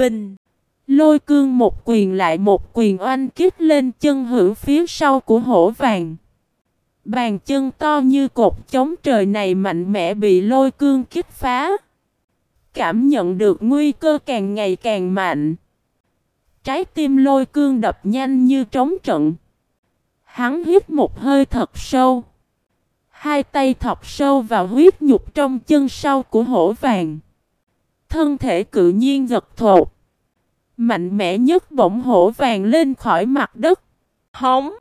Bình. Lôi cương một quyền lại một quyền oanh kích lên chân hữu phía sau của hổ vàng. Bàn chân to như cột chống trời này mạnh mẽ bị lôi cương kích phá. Cảm nhận được nguy cơ càng ngày càng mạnh. Trái tim lôi cương đập nhanh như trống trận. Hắn hít một hơi thật sâu. Hai tay thọc sâu vào huyết nhục trong chân sau của hổ vàng. Thân thể cự nhiên giật thột. Mạnh mẽ nhất bỗng hổ vàng lên khỏi mặt đất. Hóng.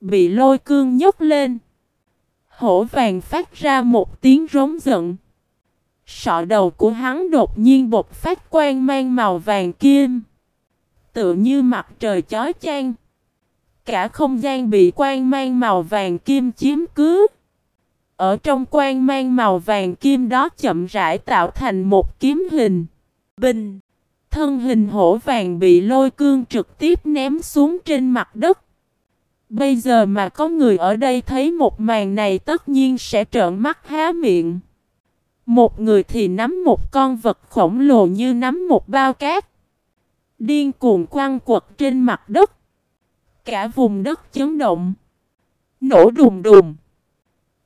Bị lôi cương nhấc lên. Hổ vàng phát ra một tiếng rống giận. Sọ đầu của hắn đột nhiên bột phát quang mang màu vàng kim. Tựa như mặt trời chói chang. Cả không gian bị quang mang màu vàng kim chiếm cứ. Ở trong quang mang màu vàng kim đó chậm rãi tạo thành một kiếm hình. Bình. Thân hình hổ vàng bị lôi cương trực tiếp ném xuống trên mặt đất. Bây giờ mà có người ở đây thấy một màn này tất nhiên sẽ trợn mắt há miệng. Một người thì nắm một con vật khổng lồ như nắm một bao cát. Điên cuồng quăng quật trên mặt đất. Cả vùng đất chấn động. Nổ đùng đùng.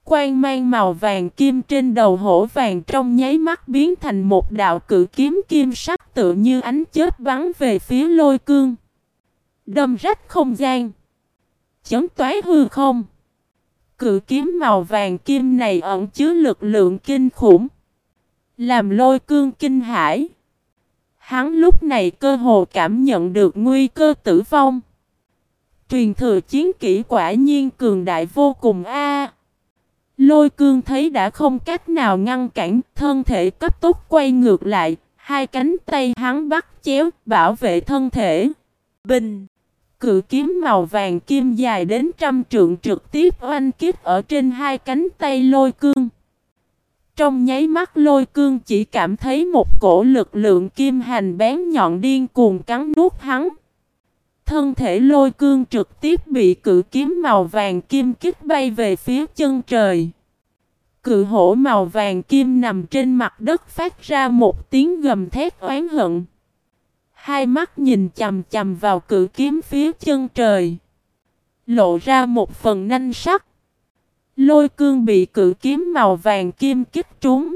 Quang mang màu vàng kim trên đầu hổ vàng trong nháy mắt biến thành một đạo cự kiếm kim sắc tự như ánh chớp bắn về phía lôi cương. Đâm rách không gian. Chấn toái hư không. Cự kiếm màu vàng kim này ẩn chứa lực lượng kinh khủng. Làm lôi cương kinh hãi. Hắn lúc này cơ hồ cảm nhận được nguy cơ tử vong. Truyền thừa chiến kỹ quả nhiên cường đại vô cùng a. Lôi cương thấy đã không cách nào ngăn cản, thân thể cấp tốc quay ngược lại, hai cánh tay hắn bắt chéo, bảo vệ thân thể. Bình! Cự kiếm màu vàng kim dài đến trăm trượng trực tiếp oanh kích ở trên hai cánh tay lôi cương. Trong nháy mắt lôi cương chỉ cảm thấy một cổ lực lượng kim hành bén nhọn điên cuồng cắn nuốt hắn. Thân thể lôi cương trực tiếp bị cự kiếm màu vàng kim kích bay về phía chân trời. Cự hổ màu vàng kim nằm trên mặt đất phát ra một tiếng gầm thét oán hận. Hai mắt nhìn chầm chầm vào cự kiếm phía chân trời. Lộ ra một phần nanh sắc. Lôi cương bị cự kiếm màu vàng kim kích trúng.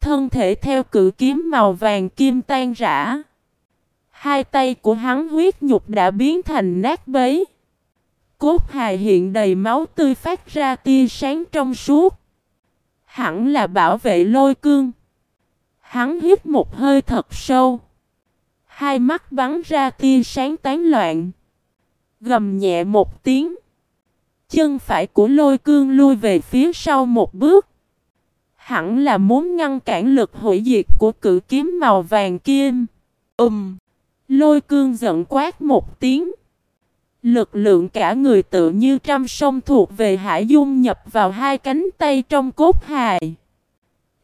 Thân thể theo cự kiếm màu vàng kim tan rã. Hai tay của hắn huyết nhục đã biến thành nát bấy. Cốt hài hiện đầy máu tươi phát ra tia sáng trong suốt. Hẳn là bảo vệ lôi cương. Hắn hít một hơi thật sâu. Hai mắt bắn ra tia sáng tán loạn. Gầm nhẹ một tiếng. Chân phải của lôi cương lui về phía sau một bước. Hẳn là muốn ngăn cản lực hủy diệt của cự kiếm màu vàng kim. Ừm. Lôi cương giận quát một tiếng. Lực lượng cả người tự như trăm sông thuộc về hải dung nhập vào hai cánh tay trong cốt hài.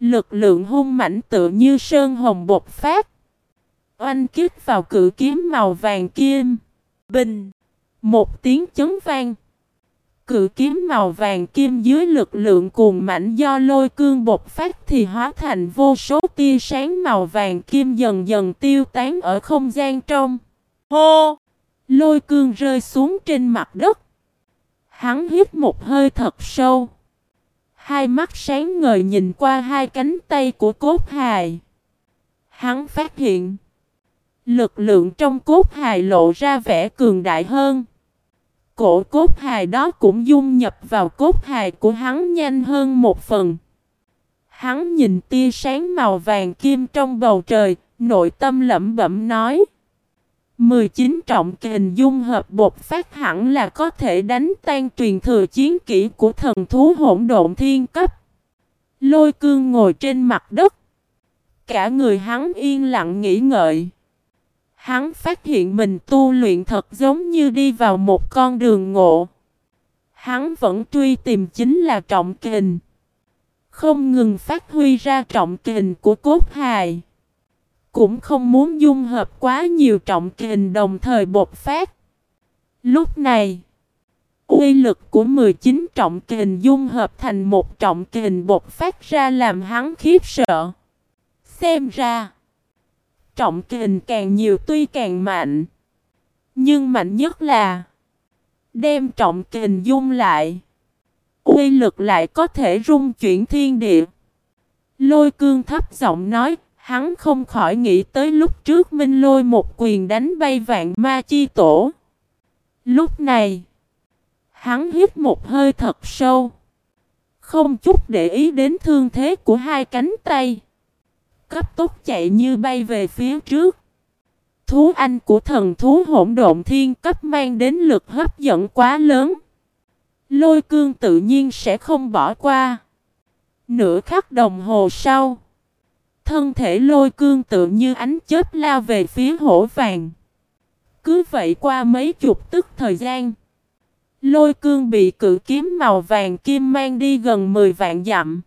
Lực lượng hung mãnh tự như sơn hồng bột phát. Oanh kích vào cự kiếm màu vàng kim. Bình. Một tiếng chấn vang. Cự kiếm màu vàng kim dưới lực lượng cuồng mạnh do lôi cương bột phát thì hóa thành vô số tia sáng màu vàng kim dần dần tiêu tán ở không gian trong. Hô! Lôi cương rơi xuống trên mặt đất. Hắn hít một hơi thật sâu. Hai mắt sáng ngời nhìn qua hai cánh tay của cốt hài. Hắn phát hiện. Lực lượng trong cốt hài lộ ra vẻ cường đại hơn. Cổ cốt hài đó cũng dung nhập vào cốt hài của hắn nhanh hơn một phần. Hắn nhìn tia sáng màu vàng kim trong bầu trời, nội tâm lẩm bẩm nói. 19 trọng kình dung hợp bột phát hẳn là có thể đánh tan truyền thừa chiến kỹ của thần thú hỗn độn thiên cấp. Lôi cương ngồi trên mặt đất. Cả người hắn yên lặng nghĩ ngợi. Hắn phát hiện mình tu luyện thật giống như đi vào một con đường ngộ. Hắn vẫn truy tìm chính là trọng kình. Không ngừng phát huy ra trọng kình của cốt hài. Cũng không muốn dung hợp quá nhiều trọng kình đồng thời bột phát. Lúc này, uy lực của 19 trọng kình dung hợp thành một trọng kình bột phát ra làm hắn khiếp sợ. Xem ra, trọng kình càng nhiều tuy càng mạnh. Nhưng mạnh nhất là đem trọng kình dung lại. Uy lực lại có thể rung chuyển thiên địa. Lôi cương thấp giọng nói, hắn không khỏi nghĩ tới lúc trước Minh lôi một quyền đánh bay vạn ma chi tổ. Lúc này, hắn hít một hơi thật sâu. Không chút để ý đến thương thế của hai cánh tay. Cấp tốc chạy như bay về phía trước. Thú anh của thần thú hỗn độn thiên cấp mang đến lực hấp dẫn quá lớn. Lôi cương tự nhiên sẽ không bỏ qua. Nửa khắc đồng hồ sau. Thân thể lôi cương tự như ánh chớp lao về phía hổ vàng. Cứ vậy qua mấy chục tức thời gian. Lôi cương bị cự kiếm màu vàng kim mang đi gần 10 vạn dặm.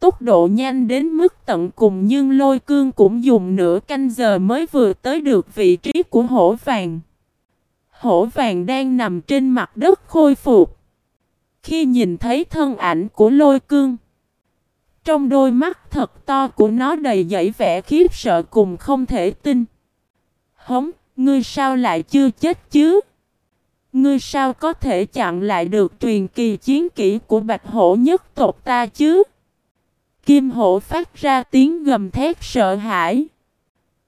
Tốc độ nhanh đến mức tận cùng nhưng lôi cương cũng dùng nửa canh giờ mới vừa tới được vị trí của hổ vàng. Hổ vàng đang nằm trên mặt đất khôi phục. Khi nhìn thấy thân ảnh của lôi cương, trong đôi mắt thật to của nó đầy dẫy vẻ khiếp sợ cùng không thể tin. Hống, ngươi sao lại chưa chết chứ? Ngươi sao có thể chặn lại được truyền kỳ chiến kỹ của bạch hổ nhất tộc ta chứ? Kim hổ phát ra tiếng gầm thét sợ hãi.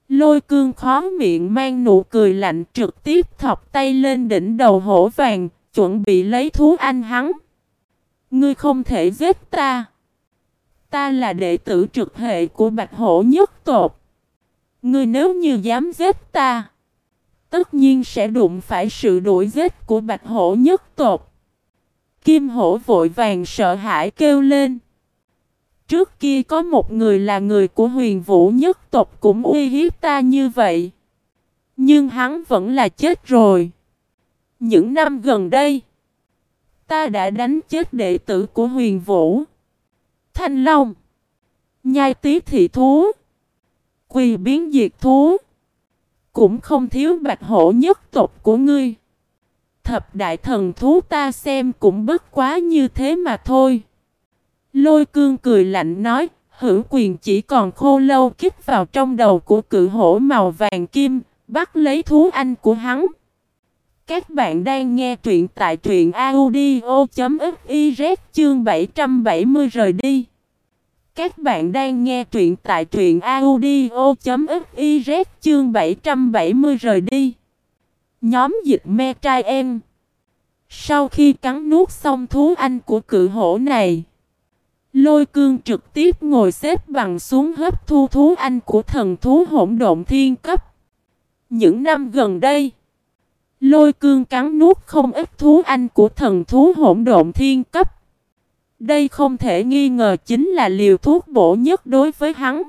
Lôi cương khó miệng mang nụ cười lạnh trực tiếp thọc tay lên đỉnh đầu hổ vàng, chuẩn bị lấy thú anh hắn. Ngươi không thể giết ta. Ta là đệ tử trực hệ của bạch hổ nhất tộc. Ngươi nếu như dám giết ta, tất nhiên sẽ đụng phải sự đuổi giết của bạch hổ nhất tộc. Kim hổ vội vàng sợ hãi kêu lên. Trước kia có một người là người của huyền vũ nhất tộc cũng uy hiếp ta như vậy. Nhưng hắn vẫn là chết rồi. Những năm gần đây, ta đã đánh chết đệ tử của huyền vũ. Thanh Long, nhai tí thị thú, quỳ biến diệt thú. Cũng không thiếu bạch hổ nhất tộc của ngươi. Thập đại thần thú ta xem cũng bất quá như thế mà thôi. Lôi cương cười lạnh nói, hữu quyền chỉ còn khô lâu kích vào trong đầu của cự hổ màu vàng kim, bắt lấy thú anh của hắn. Các bạn đang nghe truyện tại truyện audio.fiz chương 770 rời đi. Các bạn đang nghe truyện tại truyện audio.fiz chương 770 rời đi. Nhóm dịch me trai em. Sau khi cắn nuốt xong thú anh của cự hổ này. Lôi cương trực tiếp ngồi xếp bằng xuống hấp thu thú anh của thần thú hỗn độn thiên cấp. Những năm gần đây, lôi cương cắn nuốt không ít thú anh của thần thú hỗn độn thiên cấp. Đây không thể nghi ngờ chính là liều thuốc bổ nhất đối với hắn.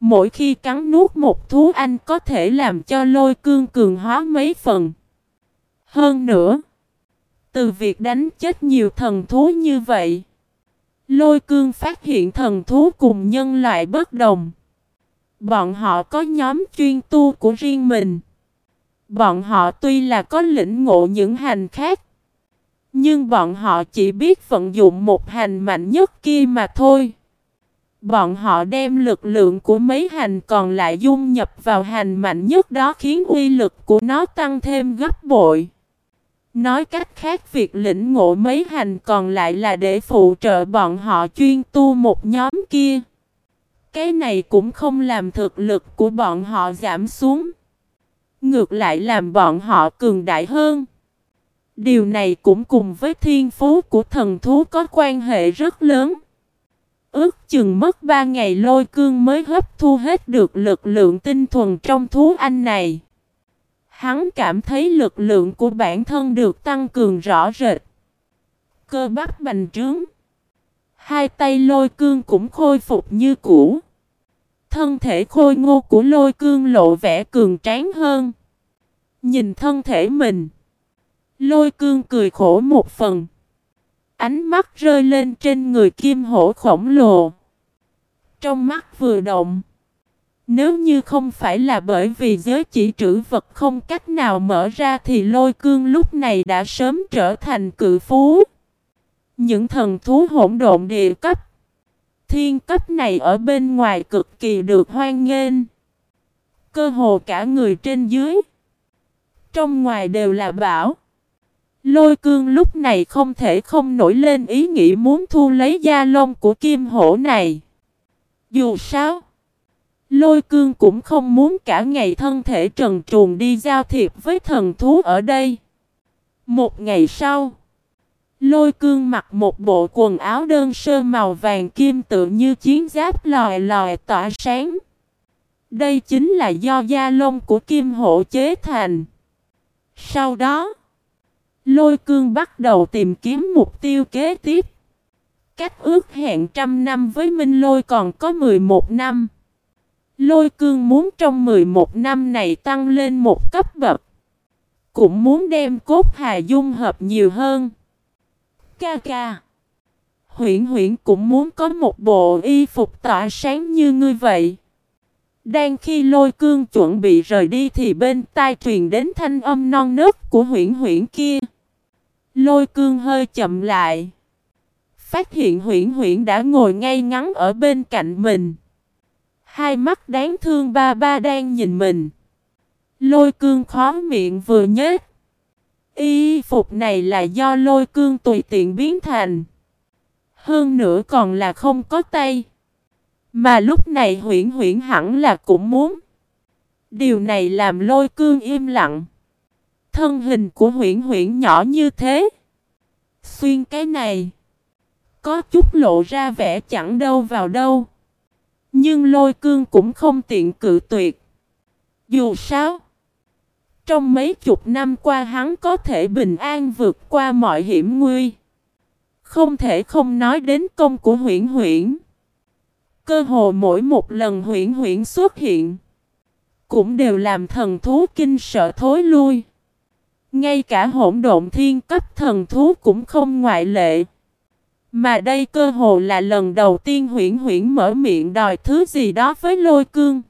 Mỗi khi cắn nuốt một thú anh có thể làm cho lôi cương cường hóa mấy phần. Hơn nữa, từ việc đánh chết nhiều thần thú như vậy, Lôi cương phát hiện thần thú cùng nhân loại bất đồng. Bọn họ có nhóm chuyên tu của riêng mình. Bọn họ tuy là có lĩnh ngộ những hành khác. Nhưng bọn họ chỉ biết vận dụng một hành mạnh nhất kia mà thôi. Bọn họ đem lực lượng của mấy hành còn lại dung nhập vào hành mạnh nhất đó khiến uy lực của nó tăng thêm gấp bội. Nói cách khác, việc lĩnh ngộ mấy hành còn lại là để phụ trợ bọn họ chuyên tu một nhóm kia. Cái này cũng không làm thực lực của bọn họ giảm xuống. Ngược lại làm bọn họ cường đại hơn. Điều này cũng cùng với thiên phú của thần thú có quan hệ rất lớn. Ước chừng mất 3 ngày lôi cương mới hấp thu hết được lực lượng tinh thuần trong thú anh này. Hắn cảm thấy lực lượng của bản thân được tăng cường rõ rệt. Cơ bắp bành trướng. Hai tay lôi cương cũng khôi phục như cũ. Thân thể khôi ngô của lôi cương lộ vẻ cường tráng hơn. Nhìn thân thể mình. Lôi cương cười khổ một phần. Ánh mắt rơi lên trên người kim hổ khổng lồ. Trong mắt vừa động. Nếu như không phải là bởi vì giới chỉ trữ vật không cách nào mở ra thì lôi cương lúc này đã sớm trở thành cự phú. Những thần thú hỗn độn địa cấp, thiên cấp này ở bên ngoài cực kỳ được hoan nghênh. Cơ hồ cả người trên dưới. Trong ngoài đều là bảo. Lôi cương lúc này không thể không nổi lên ý nghĩ muốn thu lấy da lông của kim hổ này. Dù sao, lôi cương cũng không muốn cả ngày thân thể trần truồng đi giao thiệp với thần thú ở đây. Một ngày sau, lôi cương mặc một bộ quần áo đơn sơ màu vàng kim tự như chiến giáp lòi lòi tỏa sáng. Đây chính là do da lông của kim hổ chế thành. Sau đó, lôi cương bắt đầu tìm kiếm mục tiêu kế tiếp. Cách ước hẹn trăm năm với Minh Lôi còn có 11 năm. Lôi cương muốn trong 11 năm này tăng lên một cấp bậc. Cũng muốn đem cốt hà dung hợp nhiều hơn. Ca ca. Huyển huyển cũng muốn có một bộ y phục tỏa sáng như ngươi vậy. Đang khi lôi cương chuẩn bị rời đi thì bên tai truyền đến thanh âm non nớt của huyển huyển kia. Lôi cương hơi chậm lại. Phát hiện huyển huyển đã ngồi ngay ngắn ở bên cạnh mình. Hai mắt đáng thương ba ba đang nhìn mình. Lôi cương khó miệng vừa nhếch. Y phục này là do lôi cương tùy tiện biến thành. Hơn nữa còn là không có tay. Mà lúc này huyển huyển hẳn là cũng muốn. Điều này làm lôi cương im lặng. Thân hình của huyển huyển nhỏ như thế. Xuyên cái này. Có chút lộ ra vẻ chẳng đâu vào đâu. Nhưng lôi cương cũng không tiện cự tuyệt. Dù sao. Trong mấy chục năm qua hắn có thể bình an vượt qua mọi hiểm nguy. Không thể không nói đến công của huyển huyển. Cơ hồ mỗi một lần huyển huyển xuất hiện. Cũng đều làm thần thú kinh sợ thối lui. Ngay cả hỗn độn thiên cấp thần thú cũng không ngoại lệ. Mà đây cơ hồ là lần đầu tiên huyển huyển mở miệng đòi thứ gì đó với lôi cương.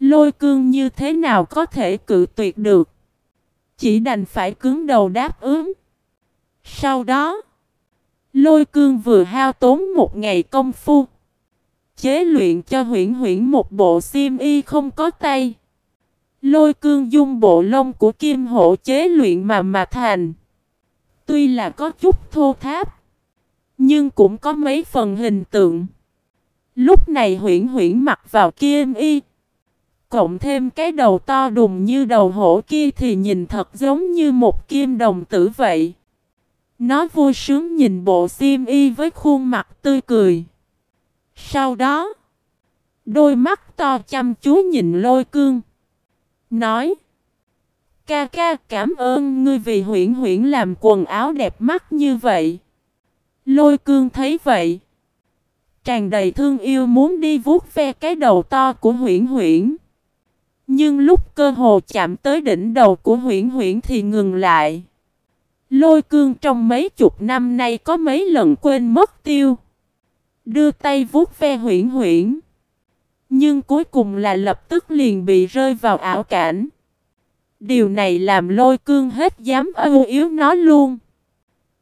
Lôi cương như thế nào có thể cự tuyệt được. Chỉ đành phải cứng đầu đáp ứng. Sau đó, lôi cương vừa hao tốn một ngày công phu. Chế luyện cho huyển huyển một bộ xiêm y không có tay. Lôi cương dung bộ lông của kim hộ chế luyện mà mà thành. Tuy là có chút thô tháp. Nhưng cũng có mấy phần hình tượng. Lúc này huyển huyển mặc vào kim y. Cộng thêm cái đầu to đùng như đầu hổ kia thì nhìn thật giống như một kim đồng tử vậy. Nó vui sướng nhìn bộ xiêm y với khuôn mặt tươi cười. Sau đó, đôi mắt to chăm chú nhìn lôi cương. Nói, ca ca cảm ơn ngươi vì huyển huyển làm quần áo đẹp mắt như vậy. Lôi cương thấy vậy. Tràn đầy thương yêu muốn đi vuốt ve cái đầu to của huyển huyển. Nhưng lúc cơ hồ chạm tới đỉnh đầu của huyển huyển thì ngừng lại. Lôi cương trong mấy chục năm nay có mấy lần quên mất tiêu. Đưa tay vuốt ve huyển huyển. Nhưng cuối cùng là lập tức liền bị rơi vào ảo cảnh. Điều này làm lôi cương hết dám ưu yếu nó luôn.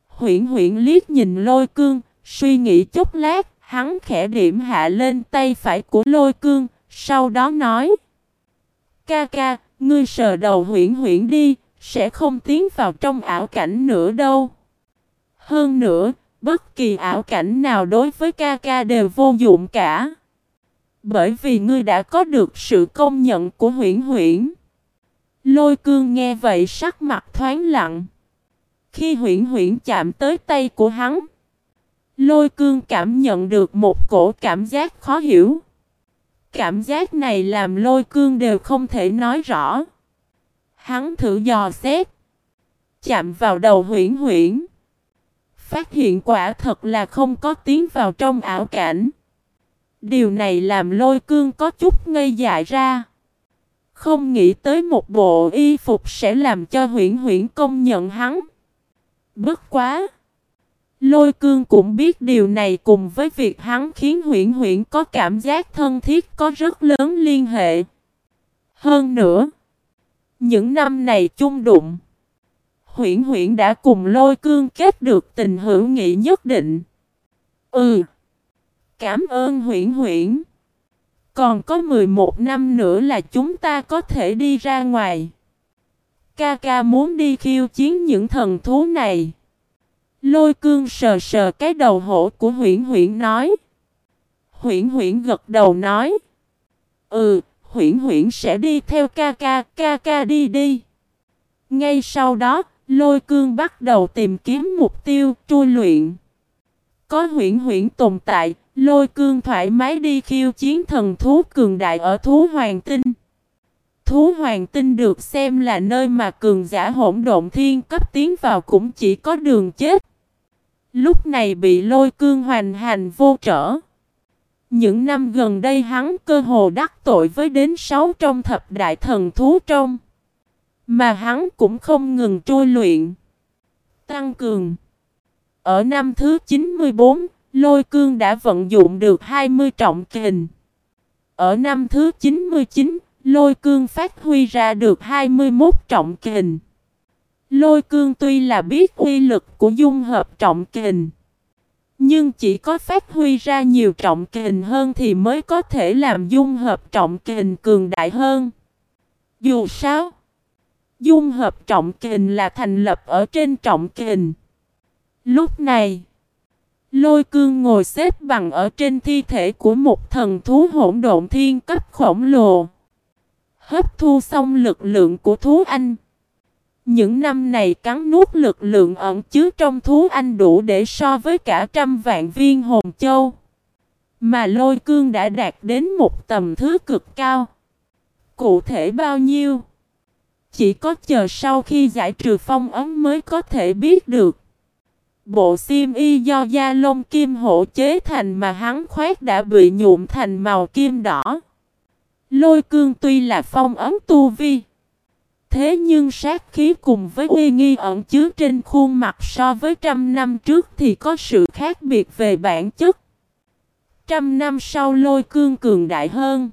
Huyển huyển liếc nhìn lôi cương, suy nghĩ chút lát, hắn khẽ điểm hạ lên tay phải của lôi cương, sau đó nói. Ca ca, ngươi sờ đầu huyển huyển đi, sẽ không tiến vào trong ảo cảnh nữa đâu. Hơn nữa, bất kỳ ảo cảnh nào đối với ca ca đều vô dụng cả. Bởi vì ngươi đã có được sự công nhận của huyển huyển. Lôi cương nghe vậy sắc mặt thoáng lặng. Khi huyển huyển chạm tới tay của hắn, lôi cương cảm nhận được một cổ cảm giác khó hiểu. Cảm giác này làm lôi cương đều không thể nói rõ. Hắn thử dò xét. Chạm vào đầu huyển huyển. Phát hiện quả thật là không có tiến vào trong ảo cảnh. Điều này làm lôi cương có chút ngây dại ra. Không nghĩ tới một bộ y phục sẽ làm cho huyển huyển công nhận hắn. Bất quá! Lôi cương cũng biết điều này cùng với việc hắn khiến huyển huyển có cảm giác thân thiết có rất lớn liên hệ. Hơn nữa, những năm này chung đụng, huyển huyển đã cùng lôi cương kết được tình hữu nghị nhất định. Ừ, cảm ơn huyển huyển. Còn có 11 năm nữa là chúng ta có thể đi ra ngoài. Ca ca muốn đi khiêu chiến những thần thú này. Lôi cương sờ sờ cái đầu hổ của huyển huyển nói. Huyển huyển gật đầu nói. Ừ, huyển huyển sẽ đi theo ca ca, ca ca đi đi. Ngay sau đó, lôi cương bắt đầu tìm kiếm mục tiêu, trui luyện. Có huyển huyển tồn tại, lôi cương thoải mái đi khiêu chiến thần thú cường đại ở thú hoàng tinh. Thú hoàng tinh được xem là nơi mà cường giả hỗn độn thiên cấp tiến vào cũng chỉ có đường chết. Lúc này bị lôi cương hoành hành vô trở. Những năm gần đây hắn cơ hồ đắc tội với đến sáu trong thập đại thần thú trong. Mà hắn cũng không ngừng trôi luyện. Tăng cường. Ở năm thứ 94, lôi cương đã vận dụng được 20 trọng kình. Ở năm thứ 99, lôi cương phát huy ra được 21 trọng kình. Lôi cương tuy là biết uy lực của dung hợp trọng kình. Nhưng chỉ có phát huy ra nhiều trọng kình hơn thì mới có thể làm dung hợp trọng kình cường đại hơn. Dù sao, dung hợp trọng kình là thành lập ở trên trọng kình. Lúc này, lôi cương ngồi xếp bằng ở trên thi thể của một thần thú hỗn độn thiên cấp khổng lồ. Hấp thu xong lực lượng của thú anh. Những năm này cắn nuốt lực lượng ẩn chứa trong thú anh đủ để so với cả trăm vạn viên hồn châu. Mà lôi cương đã đạt đến một tầm thứ cực cao. Cụ thể bao nhiêu? Chỉ có chờ sau khi giải trừ phong ấn mới có thể biết được. Bộ xiêm y do da lông kim hổ chế thành mà hắn khoét đã bị nhuộm thành màu kim đỏ. Lôi cương tuy là phong ấn tu vi. Thế nhưng sát khí cùng với uy nghi ẩn chứa trên khuôn mặt so với trăm năm trước thì có sự khác biệt về bản chất. Trăm năm sau lôi cương cường đại hơn.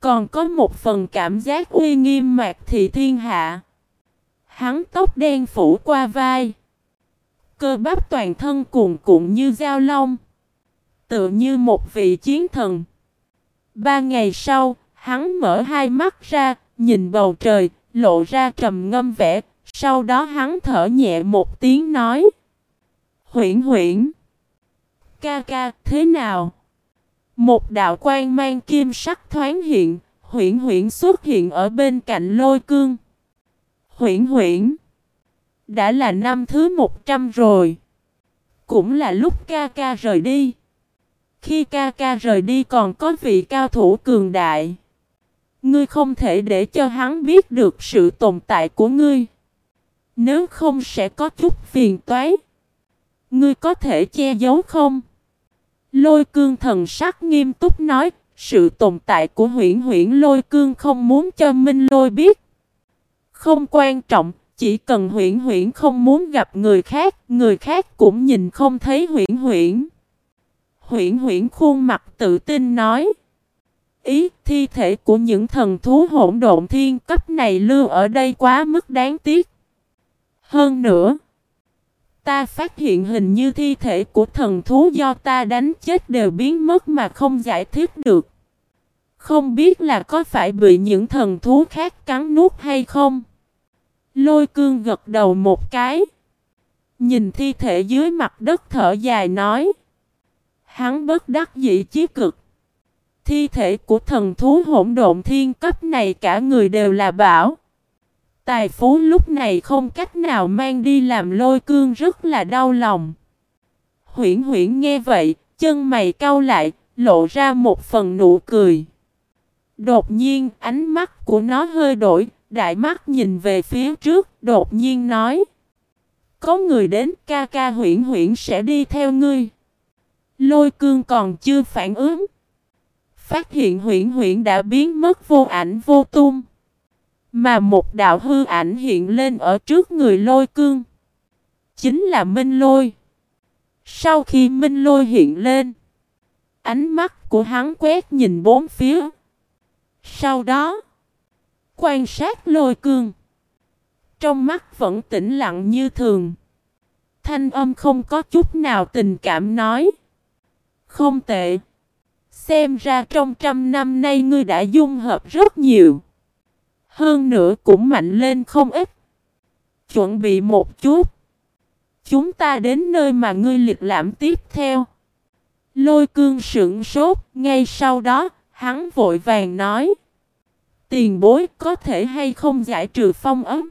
Còn có một phần cảm giác uy nghiêm mạc thị thiên hạ. Hắn tóc đen phủ qua vai. Cơ bắp toàn thân cuồn cuộn như dao long. Tựa như một vị chiến thần. Ba ngày sau, hắn mở hai mắt ra, nhìn bầu trời, lộ ra trầm ngâm vẻ, sau đó hắn thở nhẹ một tiếng nói. Huyển huyển. Ca ca, thế nào? Một đạo quan mang kim sắc thoáng hiện, huyển huyển xuất hiện ở bên cạnh lôi cương. Huyển huyển. Đã là năm thứ một trăm rồi. Cũng là lúc ca ca rời đi. Khi ca ca rời đi còn có vị cao thủ cường đại. Ngươi không thể để cho hắn biết được sự tồn tại của ngươi. Nếu không sẽ có chút phiền toái. Ngươi có thể che giấu không? Lôi cương thần sắc nghiêm túc nói, sự tồn tại của huyển huyển lôi cương không muốn cho Minh lôi biết. Không quan trọng, chỉ cần huyển huyển không muốn gặp người khác, người khác cũng nhìn không thấy huyển huyển. Huyển huyển khuôn mặt tự tin nói. Ý, thi thể của những thần thú hỗn độn thiên cấp này lưu ở đây quá mức đáng tiếc. Hơn nữa, ta phát hiện hình như thi thể của thần thú do ta đánh chết đều biến mất mà không giải thích được. Không biết là có phải bị những thần thú khác cắn nuốt hay không? Lôi cương gật đầu một cái. Nhìn thi thể dưới mặt đất thở dài nói. Hắn bất đắc dĩ chí cực. Thi thể của thần thú hỗn độn thiên cấp này cả người đều là bảo. Tài phú lúc này không cách nào mang đi làm lôi cương rất là đau lòng. Huyển huyển nghe vậy, chân mày cau lại, lộ ra một phần nụ cười. Đột nhiên ánh mắt của nó hơi đổi, đại mắt nhìn về phía trước, đột nhiên nói. Có người đến ca ca huyển huyển sẽ đi theo ngươi. Lôi cương còn chưa phản ứng. Phát hiện huyển huyển đã biến mất vô ảnh vô tung. Mà một đạo hư ảnh hiện lên ở trước người lôi cương. Chính là Minh Lôi. Sau khi Minh Lôi hiện lên. Ánh mắt của hắn quét nhìn bốn phía. Sau đó. Quan sát lôi cương. Trong mắt vẫn tĩnh lặng như thường. Thanh âm không có chút nào tình cảm nói. Không tệ. Xem ra trong trăm năm nay ngươi đã dung hợp rất nhiều. Hơn nữa cũng mạnh lên không ít. Chuẩn bị một chút. Chúng ta đến nơi mà ngươi liệt lãm tiếp theo. Lôi cương sững sốt, ngay sau đó, hắn vội vàng nói. Tiền bối có thể hay không giải trừ phong ấm?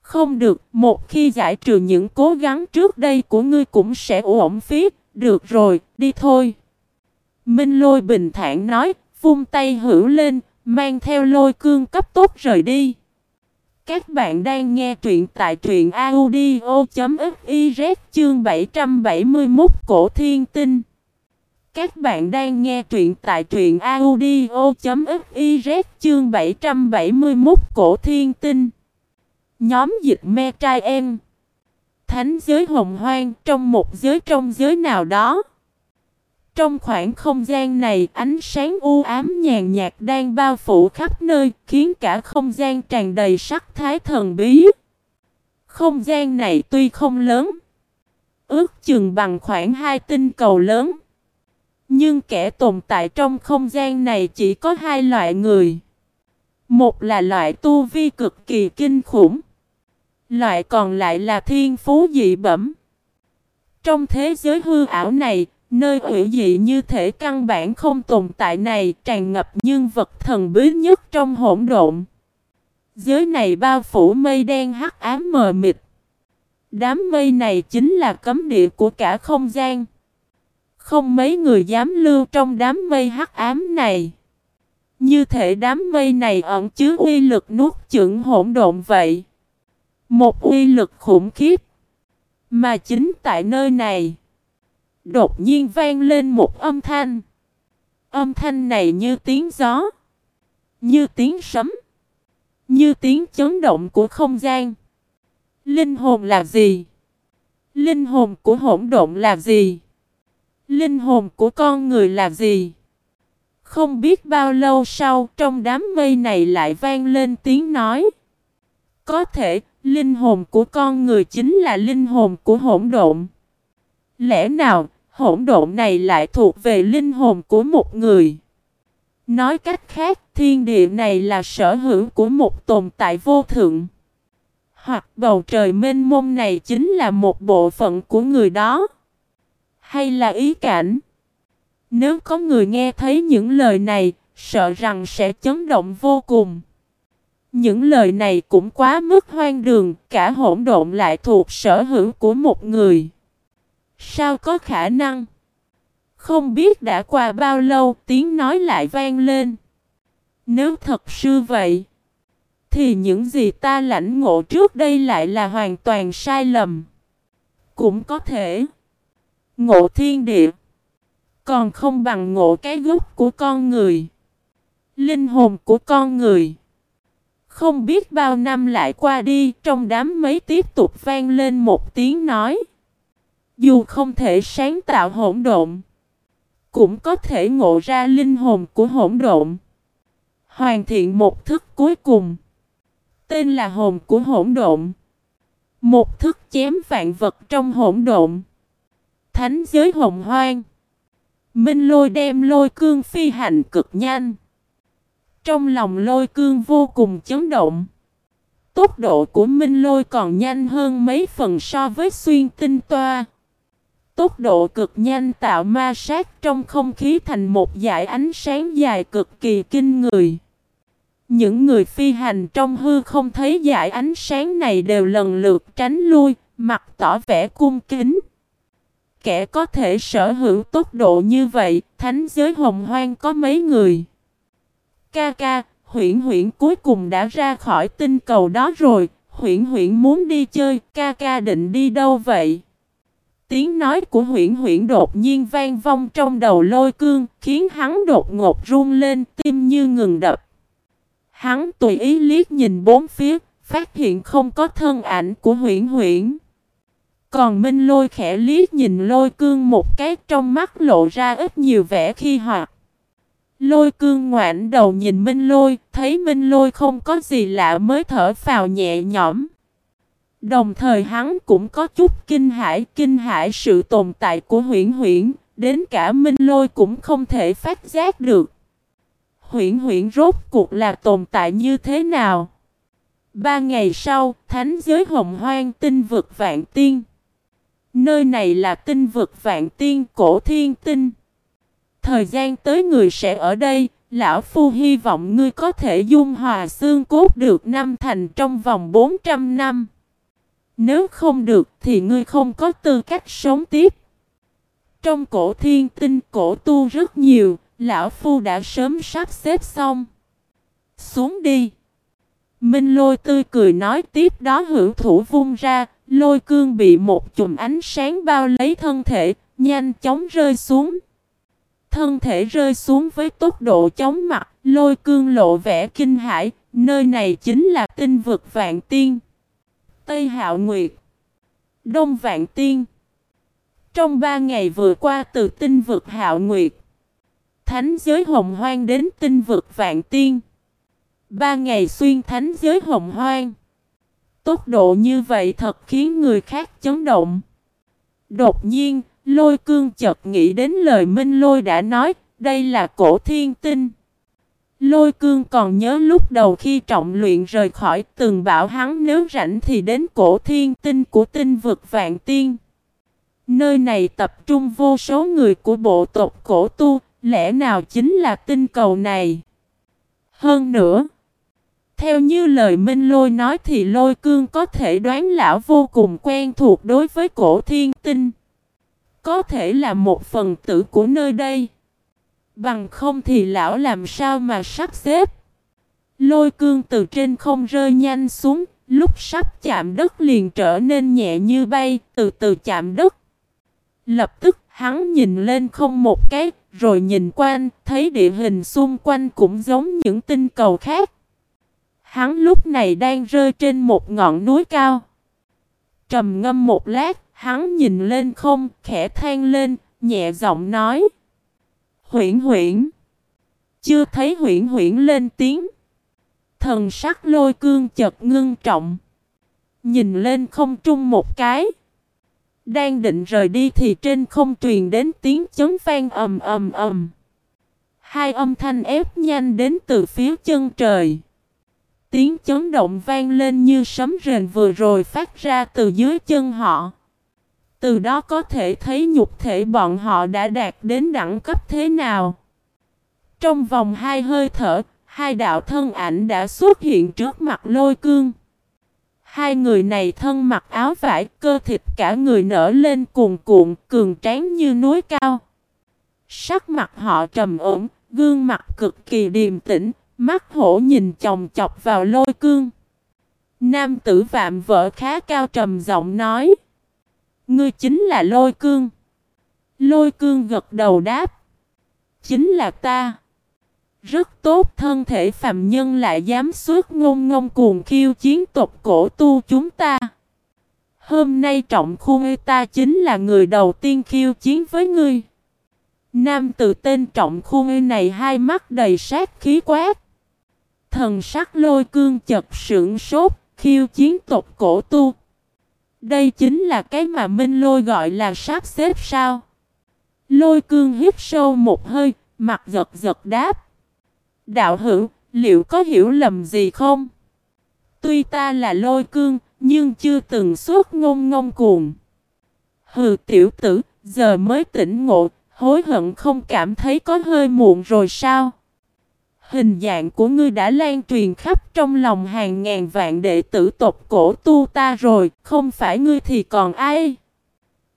Không được, một khi giải trừ những cố gắng trước đây của ngươi cũng sẽ ổn phí. Được rồi, đi thôi. Minh lôi bình thản nói, vung tay hữu lên, mang theo lôi cương cấp tốt rời đi. Các bạn đang nghe truyện tại truyện audio.fiz chương 771 cổ thiên tinh. Các bạn đang nghe truyện tại truyện audio.fiz chương 771 cổ thiên tinh. Nhóm dịch me trai em. Thánh giới hồng hoang trong một giới trong giới nào đó. Trong khoảng không gian này, ánh sáng u ám nhàn nhạt đang bao phủ khắp nơi, khiến cả không gian tràn đầy sắc thái thần bí. Không gian này tuy không lớn, ước chừng bằng khoảng hai tinh cầu lớn. Nhưng kẻ tồn tại trong không gian này chỉ có hai loại người. Một là loại tu vi cực kỳ kinh khủng. Loại còn lại là thiên phú dị bẩm. Trong thế giới hư ảo này, nơi hữu dị như thể căn bản không tồn tại này tràn ngập nhân vật thần bí nhất trong hỗn độn. Giới này bao phủ mây đen hắc ám mờ mịt. Đám mây này chính là cấm địa của cả không gian. Không mấy người dám lưu trong đám mây hắc ám này. Như thể đám mây này ẩn chứa uy lực nuốt chửng hỗn độn vậy. Một uy lực khủng khiếp. Mà chính tại nơi này. Đột nhiên vang lên một âm thanh. Âm thanh này như tiếng gió. Như tiếng sấm. Như tiếng chấn động của không gian. Linh hồn là gì? Linh hồn của hỗn độn là gì? Linh hồn của con người là gì? Không biết bao lâu sau trong đám mây này lại vang lên tiếng nói. Có thể, linh hồn của con người chính là linh hồn của hỗn độn. Lẽ nào, hỗn độn này lại thuộc về linh hồn của một người? Nói cách khác, thiên địa này là sở hữu của một tồn tại vô thượng. Hoặc bầu trời mênh mông này chính là một bộ phận của người đó. Hay là ý cảnh? Nếu có người nghe thấy những lời này, sợ rằng sẽ chấn động vô cùng. Những lời này cũng quá mức hoang đường, cả hỗn độn lại thuộc sở hữu của một người. Sao có khả năng? Không biết đã qua bao lâu tiếng nói lại vang lên. Nếu thật sự vậy, thì những gì ta lãnh ngộ trước đây lại là hoàn toàn sai lầm. Cũng có thể ngộ thiên địa, còn không bằng ngộ cái gốc của con người, linh hồn của con người. Không biết bao năm lại qua đi, trong đám mấy tiếp tục vang lên một tiếng nói. Dù không thể sáng tạo hỗn độn, cũng có thể ngộ ra linh hồn của hỗn độn. Hoàn thiện một thức cuối cùng, tên là hồn của hỗn độn. Một thức chém vạn vật trong hỗn độn. Thánh giới hồng hoang. Minh lôi đem lôi cương phi hành cực nhanh. Trong lòng lôi cương vô cùng chấn động. Tốc độ của Minh lôi còn nhanh hơn mấy phần so với xuyên tinh toa. Tốc độ cực nhanh tạo ma sát trong không khí thành một dải ánh sáng dài cực kỳ kinh người. Những người phi hành trong hư không thấy dải ánh sáng này đều lần lượt tránh lui, mặt tỏ vẻ cung kính. Kẻ có thể sở hữu tốc độ như vậy, thánh giới hồng hoang có mấy người. Ca ca, huyển huyển cuối cùng đã ra khỏi tinh cầu đó rồi, huyển huyển muốn đi chơi, ca ca định đi đâu vậy? Tiếng nói của huyển huyển đột nhiên vang vong trong đầu lôi cương, khiến hắn đột ngột run lên, tim như ngừng đập. Hắn tùy ý liếc nhìn bốn phía, phát hiện không có thân ảnh của huyển huyển. Còn Minh Lôi khẽ liếc nhìn lôi cương một cái trong mắt lộ ra ít nhiều vẻ khi hoạt. Lôi cương ngoãn đầu nhìn Minh Lôi, thấy Minh Lôi không có gì lạ mới thở phào nhẹ nhõm. Đồng thời hắn cũng có chút kinh hãi, kinh hãi sự tồn tại của huyển huyển, đến cả Minh Lôi cũng không thể phát giác được. Huyễn huyễn rốt cuộc là tồn tại như thế nào? Ba ngày sau, thánh giới hồng hoang tinh vực vạn tiên. Nơi này là tinh vực vạn tiên cổ thiên tinh. Thời gian tới người sẽ ở đây, lão phu hy vọng ngươi có thể dung hòa xương cốt được năm thành trong vòng 400 năm. Nếu không được thì ngươi không có tư cách sống tiếp. Trong cổ thiên tinh cổ tu rất nhiều, lão phu đã sớm sắp xếp xong. Xuống đi. Minh lôi tươi cười nói tiếp đó hữu thủ vung ra, lôi cương bị một chùm ánh sáng bao lấy thân thể, nhanh chóng rơi xuống. Thân thể rơi xuống với tốc độ chóng mặt, lôi cương lộ vẻ kinh hãi, nơi này chính là tinh vực vạn tiên. Tây Hạo Nguyệt. Đông Vạn Tiên. Trong ba ngày vừa qua từ tinh vực Hạo Nguyệt, Thánh giới hồng hoang đến tinh vực Vạn Tiên. Ba ngày xuyên thánh giới hồng hoang, Tốc độ như vậy thật khiến người khác chấn động. Đột nhiên, Lôi cương chợt nghĩ đến lời Minh Lôi đã nói, Đây là cổ thiên tinh. Lôi cương còn nhớ lúc đầu khi trọng luyện rời khỏi từng bảo hắn nếu rảnh thì đến cổ thiên tinh của tinh vực vạn tiên. Nơi này tập trung vô số người của bộ tộc cổ tu, lẽ nào chính là tinh cầu này? Hơn nữa, theo như lời Minh Lôi nói thì Lôi Cương có thể đoán lão vô cùng quen thuộc đối với cổ thiên tinh. Có thể là một phần tử của nơi đây. Bằng không thì lão làm sao mà sắp xếp. Lôi cương từ trên không rơi nhanh xuống, lúc sắp chạm đất liền trở nên nhẹ như bay, từ từ chạm đất. Lập tức hắn nhìn lên không một cái, rồi nhìn quanh, thấy địa hình xung quanh cũng giống những tinh cầu khác. Hắn lúc này đang rơi trên một ngọn núi cao. Trầm ngâm một lát, hắn nhìn lên không, khẽ than lên, nhẹ giọng nói. Huyển huyển. Chưa thấy huyển huyển lên tiếng. Thần sắc lôi cương chật ngưng trọng. Nhìn lên không trung một cái. Đang định rời đi thì trên không truyền đến tiếng chấn vang ầm ầm ầm. Hai âm thanh ép nhanh đến từ phía chân trời. Tiếng chấn động vang lên như sấm rền vừa rồi phát ra từ dưới chân họ. Từ đó có thể thấy nhục thể bọn họ đã đạt đến đẳng cấp thế nào. Trong vòng hai hơi thở, hai đạo thân ảnh đã xuất hiện trước mặt lôi cương. Hai người này thân mặc áo vải, cơ thịt cả người nở lên cuồn cuộn, cường tráng như núi cao. Sắc mặt họ trầm ổn, gương mặt cực kỳ điềm tĩnh, mắt hổ nhìn chồng chọc vào lôi cương. Nam tử vạm vỡ khá cao trầm giọng nói. Ngươi chính là lôi cương. Lôi cương gật đầu đáp. Chính là ta. Rất tốt thân thể phạm nhân lại dám suốt ngôn ngông cuồng khiêu chiến tộc cổ tu chúng ta. Hôm nay trọng khuôn ta chính là người đầu tiên khiêu chiến với ngươi. Nam từ tên trọng khuôn này hai mắt đầy sát khí quát. Thần sắc lôi cương chật sững sốt, khiêu chiến tộc cổ tu. Đây chính là cái mà Minh Lôi gọi là sắp xếp sao. Lôi cương hít sâu một hơi, mặt giật giật đáp. Đạo hữu, liệu có hiểu lầm gì không? Tuy ta là lôi cương, nhưng chưa từng suốt ngông ngông cuồng. Hừ tiểu tử, giờ mới tỉnh ngộ, hối hận không cảm thấy có hơi muộn rồi sao? Hình dạng của ngươi đã lan truyền khắp trong lòng hàng ngàn vạn đệ tử tộc cổ tu ta rồi, không phải ngươi thì còn ai?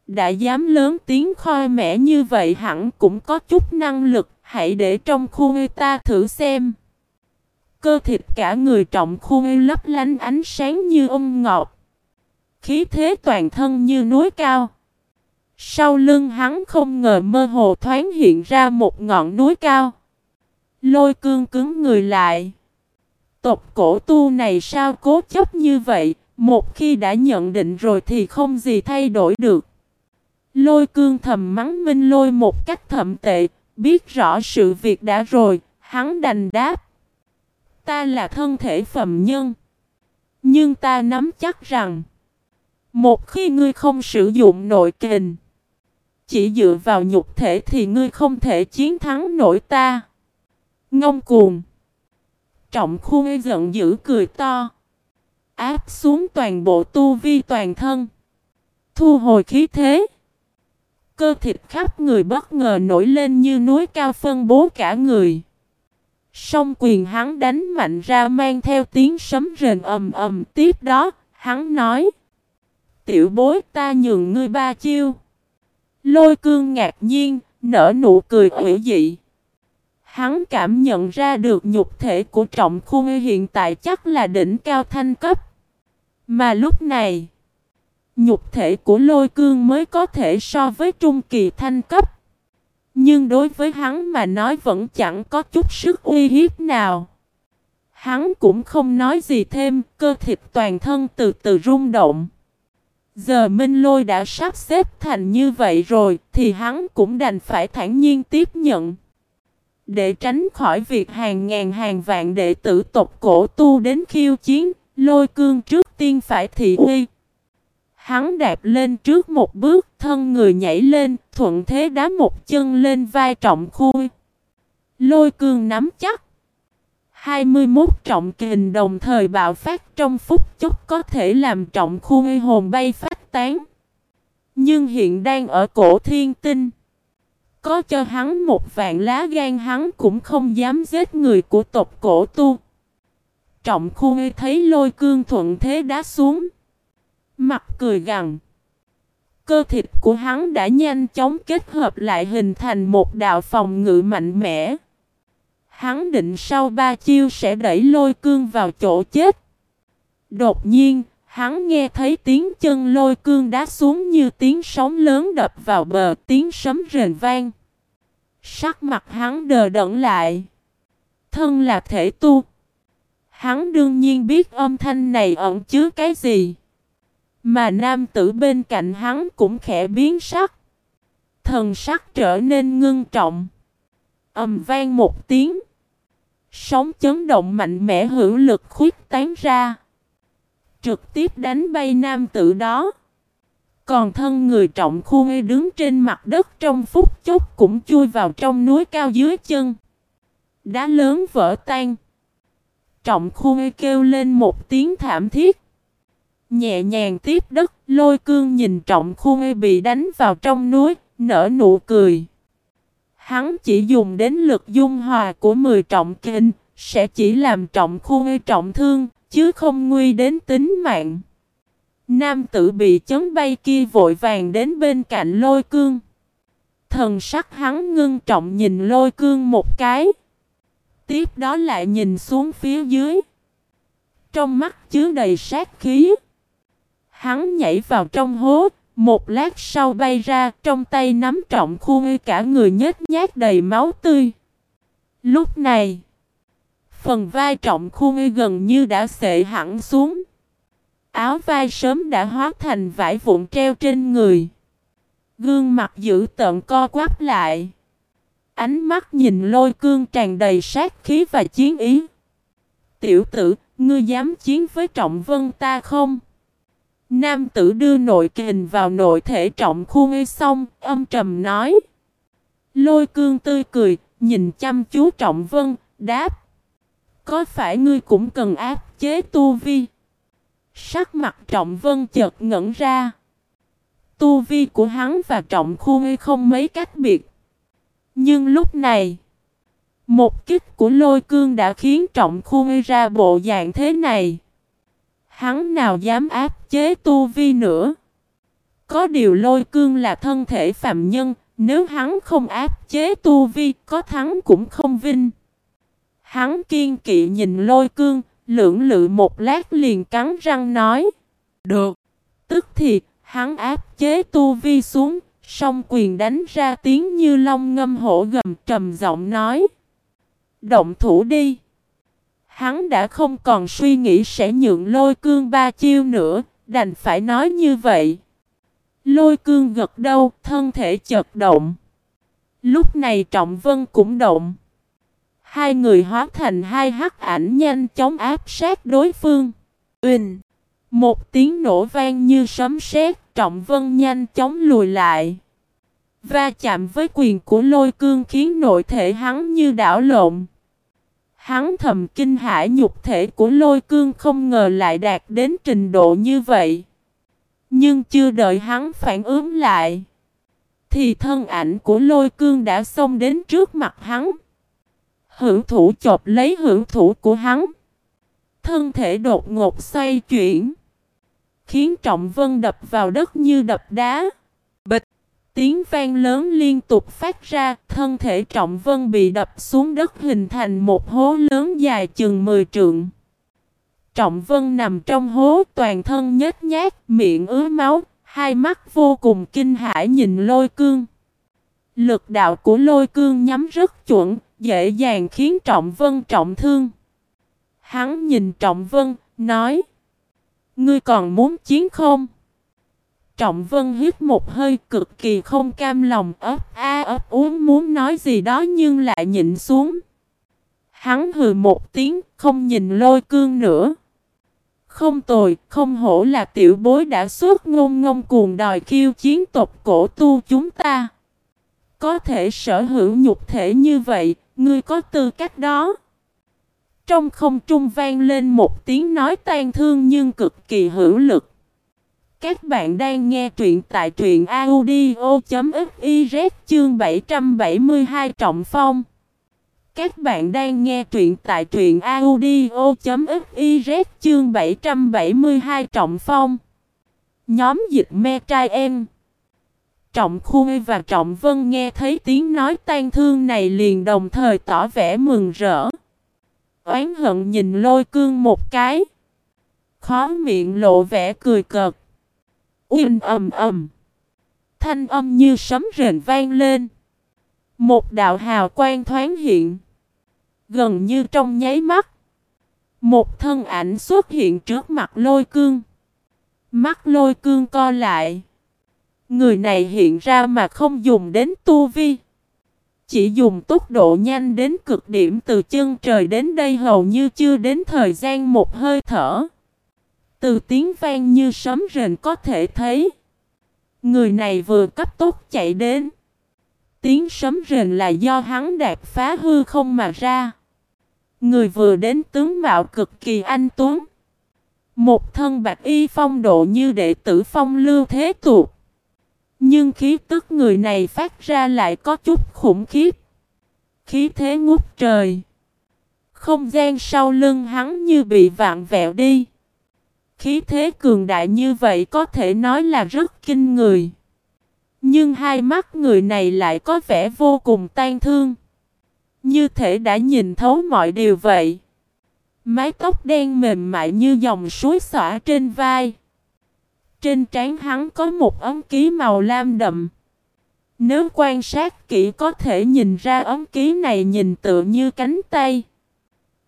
Đã dám lớn tiếng khoi mẽ như vậy hẳn cũng có chút năng lực, hãy để trong khu ngươi ta thử xem. Cơ thịt cả người trọng khu ngươi lấp lánh ánh sáng như ông ngọt. Khí thế toàn thân như núi cao. Sau lưng hắn không ngờ mơ hồ thoáng hiện ra một ngọn núi cao. Lôi cương cứng người lại. Tộc cổ tu này sao cố chấp như vậy, một khi đã nhận định rồi thì không gì thay đổi được. Lôi cương thầm mắng minh lôi một cách thậm tệ, biết rõ sự việc đã rồi, hắn đành đáp. Ta là thân thể phẩm nhân. Nhưng ta nắm chắc rằng, một khi ngươi không sử dụng nội kình, Chỉ dựa vào nhục thể thì ngươi không thể chiến thắng nổi ta. Ngông cuồng. Trọng khuôn giận dữ cười to. Áp xuống toàn bộ tu vi toàn thân. Thu hồi khí thế. Cơ thịt khắp người bất ngờ nổi lên như núi cao phân bố cả người. Song quyền hắn đánh mạnh ra mang theo tiếng sấm rền ầm ầm tiếp đó, hắn nói. Tiểu bối ta nhường ngươi ba chiêu. Lôi cương ngạc nhiên, nở nụ cười ủy dị. Hắn cảm nhận ra được nhục thể của trọng khuôn hiện tại chắc là đỉnh cao thanh cấp. Mà lúc này, nhục thể của lôi cương mới có thể so với trung kỳ thanh cấp. Nhưng đối với hắn mà nói vẫn chẳng có chút sức uy hiếp nào. Hắn cũng không nói gì thêm, cơ thịt toàn thân từ từ rung động. Giờ Minh Lôi đã sắp xếp thành như vậy rồi, thì hắn cũng đành phải thản nhiên tiếp nhận. Để tránh khỏi việc hàng ngàn hàng vạn đệ tử tộc cổ tu đến khiêu chiến, lôi cương trước tiên phải thị uy. Hắn đạp lên trước một bước, thân người nhảy lên, thuận thế đá một chân lên vai trọng khui. Lôi cương nắm chắc. 21 trọng kình đồng thời bạo phát trong phút chốc có thể làm trọng khui hồn bay phát tán. Nhưng hiện đang ở cổ thiên tinh. Có cho hắn một vạn lá gan hắn cũng không dám giết người của tộc cổ tu. Trọng khui thấy lôi cương thuận thế đá xuống. Mặt cười gằn. Cơ thịt của hắn đã nhanh chóng kết hợp lại hình thành một đạo phòng ngự mạnh mẽ. Hắn định sau ba chiêu sẽ đẩy lôi cương vào chỗ chết. Đột nhiên, hắn nghe thấy tiếng chân lôi cương đá xuống như tiếng sóng lớn đập vào bờ, tiếng sấm rền vang. Sắc mặt hắn đờ đẫn lại. Thân là thể tu. Hắn đương nhiên biết âm thanh này ẩn chứa cái gì. Mà nam tử bên cạnh hắn cũng khẽ biến sắc. Thần sắc trở nên ngưng trọng. ầm vang một tiếng. Sóng chấn động mạnh mẽ hữu lực khuyết tán ra. Trực tiếp đánh bay nam tử đó. Còn thân người trọng khuôn đứng trên mặt đất trong phút chốc cũng chui vào trong núi cao dưới chân. Đá lớn vỡ tan. Trọng khuôn kêu lên một tiếng thảm thiết. Nhẹ nhàng tiếp đất, lôi cương nhìn trọng khuôn bị đánh vào trong núi, nở nụ cười. Hắn chỉ dùng đến lực dung hòa của 10 trọng kinh, sẽ chỉ làm trọng khuôn trọng thương, chứ không nguy đến tính mạng. Nam tử bị chấn bay kia vội vàng đến bên cạnh lôi cương. Thần sắc hắn ngưng trọng nhìn lôi cương một cái. Tiếp đó lại nhìn xuống phía dưới. Trong mắt chứa đầy sát khí. Hắn nhảy vào trong hố, một lát sau bay ra, trong tay nắm trọng khuôn cả người nhếch nhát đầy máu tươi. Lúc này, phần vai trọng khuôn gần như đã xệ hẳn xuống. Áo vai sớm đã hóa thành vải vụn treo trên người. Gương mặt giữ tợn co quắp lại. Ánh mắt nhìn lôi cương tràn đầy sát khí và chiến ý. Tiểu tử, ngươi dám chiến với trọng vân ta không? Nam tử đưa nội kình vào nội thể trọng khuôn xong, âm trầm nói. Lôi cương tươi cười, nhìn chăm chú trọng vân, đáp. Có phải ngươi cũng cần áp chế tu vi? Sắc mặt trọng vân chợt ngẩn ra. Tu vi của hắn và trọng khuôn không mấy cách biệt. Nhưng lúc này, một kích của lôi cương đã khiến trọng khuôn ra bộ dạng thế này. Hắn nào dám áp chế tu vi nữa. Có điều lôi cương là thân thể phạm nhân, nếu hắn không áp chế tu vi, có thắng cũng không vinh. Hắn kiên kỵ nhìn lôi cương, lưỡng lự một lát liền cắn răng nói. Được. Tức thì, hắn áp chế tu vi xuống, song quyền đánh ra tiếng như long ngâm hổ gầm trầm giọng nói. Động thủ đi. Hắn đã không còn suy nghĩ sẽ nhượng lôi cương ba chiêu nữa, đành phải nói như vậy. Lôi cương gật đầu, thân thể chật động. Lúc này Trọng Vân cũng động. Hai người hóa thành hai hắc ảnh nhanh chóng áp sát đối phương. Uỳnh! Một tiếng nổ vang như sấm sét, Trọng Vân nhanh chóng lùi lại. Va chạm với quyền của lôi cương khiến nội thể hắn như đảo lộn. Hắn thầm kinh hãi nhục thể của lôi cương không ngờ lại đạt đến trình độ như vậy. Nhưng chưa đợi hắn phản ứng lại. Thì thân ảnh của lôi cương đã xông đến trước mặt hắn. Hữu thủ chộp lấy hữu thủ của hắn. Thân thể đột ngột xoay chuyển. Khiến trọng vân đập vào đất như đập đá. Bịch. Tiếng vang lớn liên tục phát ra, thân thể trọng vân bị đập xuống đất hình thành một hố lớn dài chừng 10 trượng. Trọng vân nằm trong hố toàn thân nhếch nhát, miệng ứa máu, hai mắt vô cùng kinh hãi nhìn lôi cương. Lực đạo của lôi cương nhắm rất chuẩn, dễ dàng khiến Trọng Vân trọng thương. Hắn nhìn Trọng Vân, nói Ngươi còn muốn chiến không? Trọng Vân hít một hơi cực kỳ không cam lòng ấp a ấp uống muốn nói gì đó nhưng lại nhịn xuống. Hắn hừ một tiếng không nhìn lôi cương nữa. Không tồi, không hổ là tiểu bối đã suốt ngôn ngông cuồng đòi khiêu chiến tộc cổ tu chúng ta. Có thể sở hữu nhục thể như vậy, ngươi có tư cách đó. Trong không trung vang lên một tiếng nói tan thương nhưng cực kỳ hữu lực. Các bạn đang nghe truyện tại truyện audio.fiz chương 772 Trọng Phong. Các bạn đang nghe truyện tại truyện audio.fiz chương 772 Trọng Phong. Nhóm dịch me trai em. Trọng Khuê và Trọng Vân nghe thấy tiếng nói tan thương này liền đồng thời tỏ vẻ mừng rỡ. Oán hận nhìn lôi cương một cái. Khó miệng lộ vẻ cười cợt. Uyên ầm ầm. Thanh âm như sấm rền vang lên. Một đạo hào quang thoáng hiện. Gần như trong nháy mắt. Một thân ảnh xuất hiện trước mặt lôi cương. Mắt lôi cương co lại. Người này hiện ra mà không dùng đến tu vi. Chỉ dùng tốc độ nhanh đến cực điểm từ chân trời đến đây hầu như chưa đến thời gian một hơi thở. Từ tiếng vang như sấm rền có thể thấy. Người này vừa cấp tốc chạy đến. Tiếng sấm rền là do hắn đạt phá hư không mà ra. Người vừa đến tướng mạo cực kỳ anh tuấn. Một thân bạc y phong độ như đệ tử phong lưu thế tục. Nhưng khí tức người này phát ra lại có chút khủng khiếp. Khí thế ngút trời. Không gian sau lưng hắn như bị vạn vẹo đi. Khí thế cường đại như vậy có thể nói là rất kinh người. Nhưng hai mắt người này lại có vẻ vô cùng tan thương. Như thể đã nhìn thấu mọi điều vậy. Mái tóc đen mềm mại như dòng suối xõa trên vai. Trên trán hắn có một ấm ký màu lam đậm. Nếu quan sát kỹ có thể nhìn ra ấm ký này nhìn tựa như cánh tay.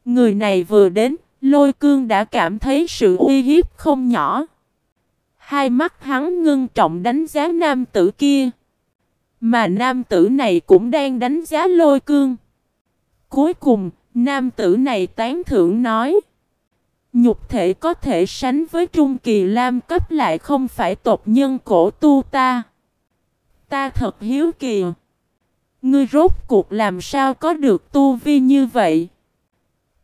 Người này vừa đến, lôi cương đã cảm thấy sự uy hiếp không nhỏ. Hai mắt hắn ngưng trọng đánh giá nam tử kia. Mà nam tử này cũng đang đánh giá lôi cương. Cuối cùng, nam tử này tán thưởng nói. Nhục thể có thể sánh với Trung Kỳ Lam cấp lại không phải tộc nhân cổ tu ta. Ta thật hiếu kỳ. Ngươi rốt cuộc làm sao có được tu vi như vậy?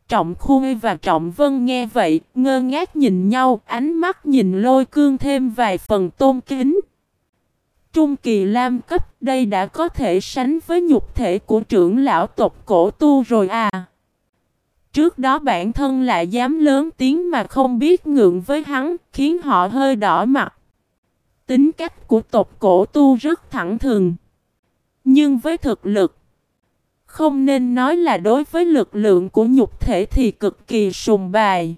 Trọng Khuê và Trọng Vân nghe vậy, ngơ ngác nhìn nhau, ánh mắt nhìn lôi cương thêm vài phần tôn kính. Trung kỳ lam cấp đây đã có thể sánh với nhục thể của trưởng lão tộc cổ tu rồi à. Trước đó bản thân lại dám lớn tiếng mà không biết ngượng với hắn, khiến họ hơi đỏ mặt. Tính cách của tộc cổ tu rất thẳng thừng. Nhưng với thực lực, không nên nói là đối với lực lượng của nhục thể thì cực kỳ sùng bài.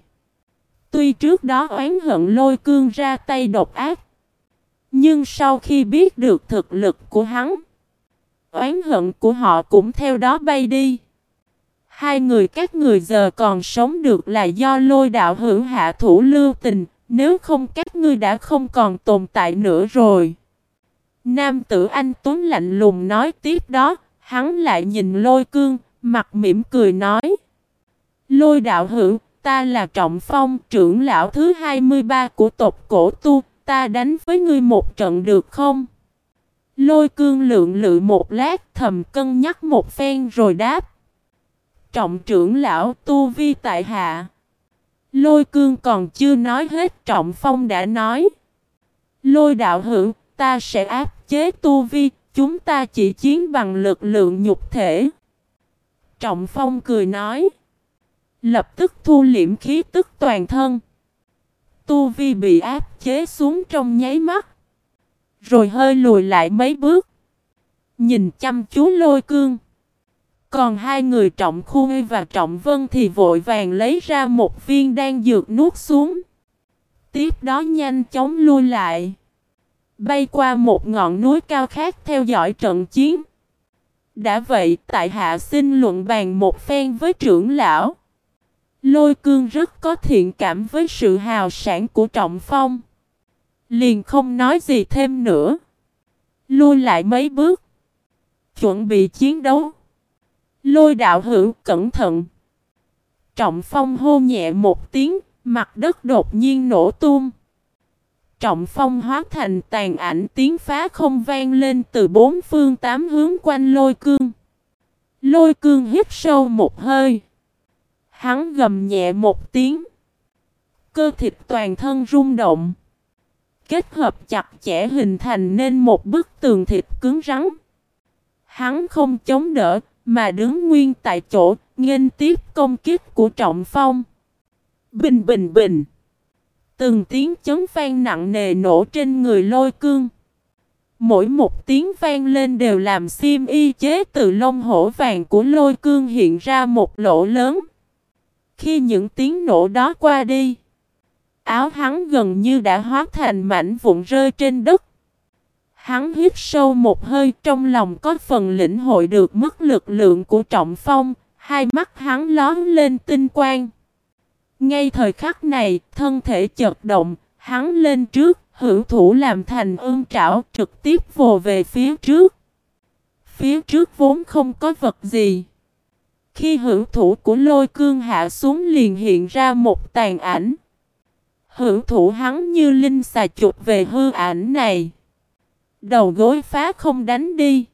Tuy trước đó oán hận lôi cương ra tay độc ác, nhưng sau khi biết được thực lực của hắn, oán hận của họ cũng theo đó bay đi. Hai người các người giờ còn sống được là do lôi đạo hữu hạ thủ lưu tình, nếu không các ngươi đã không còn tồn tại nữa rồi. Nam tử anh Tuấn lạnh lùng nói tiếp đó, hắn lại nhìn lôi cương, mặt mỉm cười nói. Lôi đạo hữu, ta là Trọng Phong, trưởng lão thứ 23 của tộc cổ tu, ta đánh với ngươi một trận được không? Lôi cương lượng lự một lát thầm cân nhắc một phen rồi đáp. Trọng trưởng lão tu vi tại hạ. Lôi cương còn chưa nói hết trọng phong đã nói. Lôi đạo hữu, ta sẽ áp chế tu vi, chúng ta chỉ chiến bằng lực lượng nhục thể. Trọng phong cười nói. Lập tức thu liễm khí tức toàn thân. Tu vi bị áp chế xuống trong nháy mắt. Rồi hơi lùi lại mấy bước. Nhìn chăm chú lôi cương. Còn hai người trọng khuê và trọng vân thì vội vàng lấy ra một viên đan dược nuốt xuống. Tiếp đó nhanh chóng lui lại. Bay qua một ngọn núi cao khác theo dõi trận chiến. Đã vậy, tại hạ xin luận bàn một phen với trưởng lão. Lôi cương rất có thiện cảm với sự hào sản của trọng phong. Liền không nói gì thêm nữa. Lui lại mấy bước. Chuẩn bị chiến đấu. Lôi đạo hữu cẩn thận. Trọng phong hô nhẹ một tiếng, mặt đất đột nhiên nổ tung. Trọng phong hóa thành tàn ảnh tiếng phá không vang lên từ bốn phương tám hướng quanh lôi cương. Lôi cương hít sâu một hơi. Hắn gầm nhẹ một tiếng. Cơ thịt toàn thân rung động. Kết hợp chặt chẽ hình thành nên một bức tường thịt cứng rắn. Hắn không chống đỡ, mà đứng nguyên tại chỗ, nghênh tiếp công kích của trọng phong. Bình bình bình. Từng tiếng chấn vang nặng nề nổ trên người lôi cương. Mỗi một tiếng vang lên đều làm xiêm y chế từ lông hổ vàng của lôi cương hiện ra một lỗ lớn. Khi những tiếng nổ đó qua đi, áo hắn gần như đã hóa thành mảnh vụn rơi trên đất. Hắn hít sâu một hơi trong lòng có phần lĩnh hội được mức lực lượng của trọng phong, hai mắt hắn lón lên tinh quang. Ngay thời khắc này, thân thể chợt động, hắn lên trước, hữu thủ làm thành ương trảo trực tiếp vồ về phía trước. Phía trước vốn không có vật gì. Khi hữu thủ của lôi cương hạ xuống liền hiện ra một tàn ảnh. Hữu thủ hắn như linh xà chụp về hư ảnh này. Đầu gối phá không đánh đi.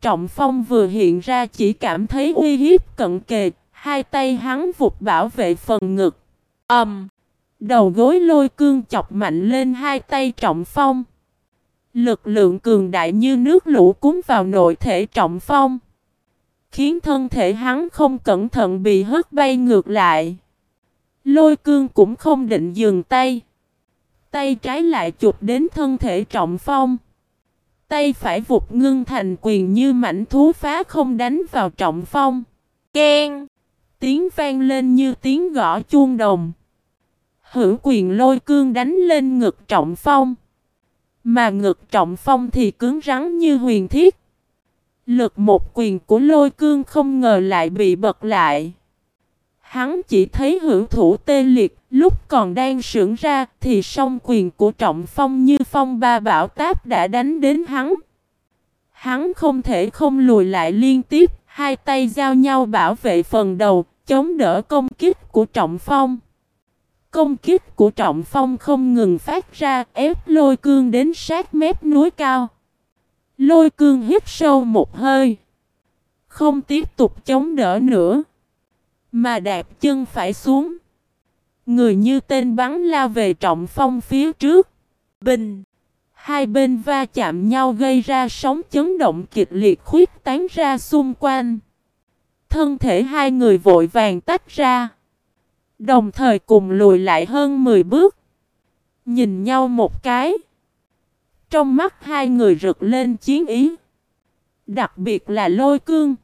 Trọng phong vừa hiện ra chỉ cảm thấy uy hiếp cận kề, hai tay hắn vụt bảo vệ phần ngực. ầm, um, Đầu gối lôi cương chọc mạnh lên hai tay trọng phong. Lực lượng cường đại như nước lũ cuốn vào nội thể trọng phong. Khiến thân thể hắn không cẩn thận bị hất bay ngược lại. Lôi cương cũng không định dừng tay. Tay trái lại chụp đến thân thể trọng phong. Tay phải vụt ngưng thành quyền như mảnh thú phá không đánh vào trọng phong. Ken! Tiếng vang lên như tiếng gõ chuông đồng. Hữu quyền lôi cương đánh lên ngực trọng phong. Mà ngực trọng phong thì cứng rắn như huyền thiết. Lực một quyền của lôi cương không ngờ lại bị bật lại. Hắn chỉ thấy hữu thủ tê liệt, lúc còn đang sưởng ra thì song quyền của trọng phong như phong ba bão táp đã đánh đến hắn. Hắn không thể không lùi lại liên tiếp, hai tay giao nhau bảo vệ phần đầu, chống đỡ công kích của trọng phong. Công kích của trọng phong không ngừng phát ra ép lôi cương đến sát mép núi cao. Lôi cương hít sâu một hơi. Không tiếp tục chống đỡ nữa. Mà đạp chân phải xuống. Người như tên bắn lao về trọng phong phía trước. Bình. Hai bên va chạm nhau gây ra sóng chấn động kịch liệt khuyết tán ra xung quanh. Thân thể hai người vội vàng tách ra. Đồng thời cùng lùi lại hơn 10 bước. Nhìn nhau một cái. Trong mắt hai người rực lên chiến ý. Đặc biệt là lôi cương.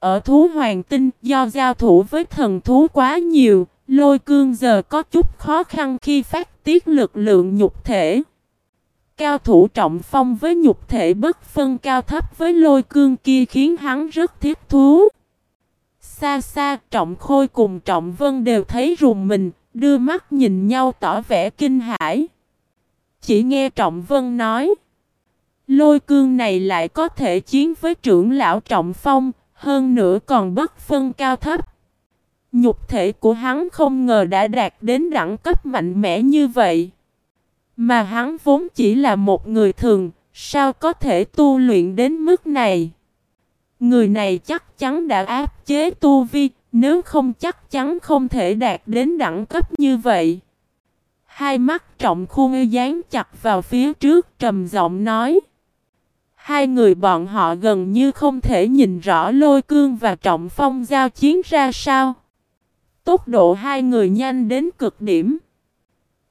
Ở thú hoàng tinh do giao thủ với thần thú quá nhiều, lôi cương giờ có chút khó khăn khi phát tiết lực lượng nhục thể. Cao thủ trọng phong với nhục thể bất phân cao thấp với lôi cương kia khiến hắn rất thiết thú. Xa xa trọng khôi cùng trọng vân đều thấy rùng mình, đưa mắt nhìn nhau tỏ vẻ kinh hãi. Chỉ nghe trọng vân nói. Lôi cương này lại có thể chiến với trưởng lão trọng phong, hơn nữa còn bất phân cao thấp. Nhục thể của hắn không ngờ đã đạt đến đẳng cấp mạnh mẽ như vậy. Mà hắn vốn chỉ là một người thường, Sao có thể tu luyện đến mức này? Người này chắc chắn đã áp chế tu vi, nếu không chắc chắn không thể đạt đến đẳng cấp như vậy. Hai mắt trọng khuôn dán chặt vào phía trước trầm giọng nói. Hai người bọn họ gần như không thể nhìn rõ lôi cương và trọng phong giao chiến ra sao. Tốc độ hai người nhanh đến cực điểm.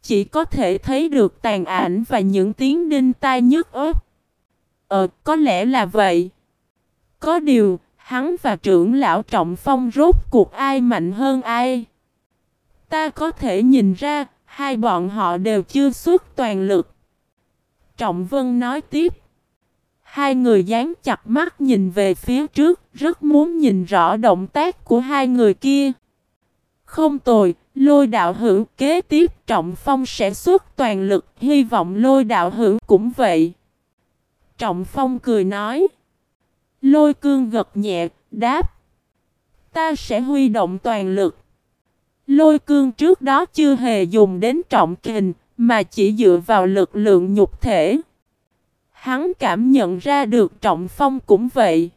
Chỉ có thể thấy được tàn ảnh và những tiếng đinh tai nhức ớt. Ờ, có lẽ là vậy. Có điều, hắn và trưởng lão trọng phong rốt cuộc ai mạnh hơn ai. Ta có thể nhìn ra, hai bọn họ đều chưa xuất toàn lực. Trọng Vân nói tiếp. Hai người dán chặt mắt nhìn về phía trước, rất muốn nhìn rõ động tác của hai người kia. Không tồi, lôi đạo hữu kế tiếp Trọng Phong sẽ xuất toàn lực, hy vọng lôi đạo hữu cũng vậy. Trọng Phong cười nói. Lôi cương gật nhẹ, đáp. Ta sẽ huy động toàn lực. Lôi cương trước đó chưa hề dùng đến trọng kình, mà chỉ dựa vào lực lượng nhục thể. Hắn cảm nhận ra được trọng phong cũng vậy.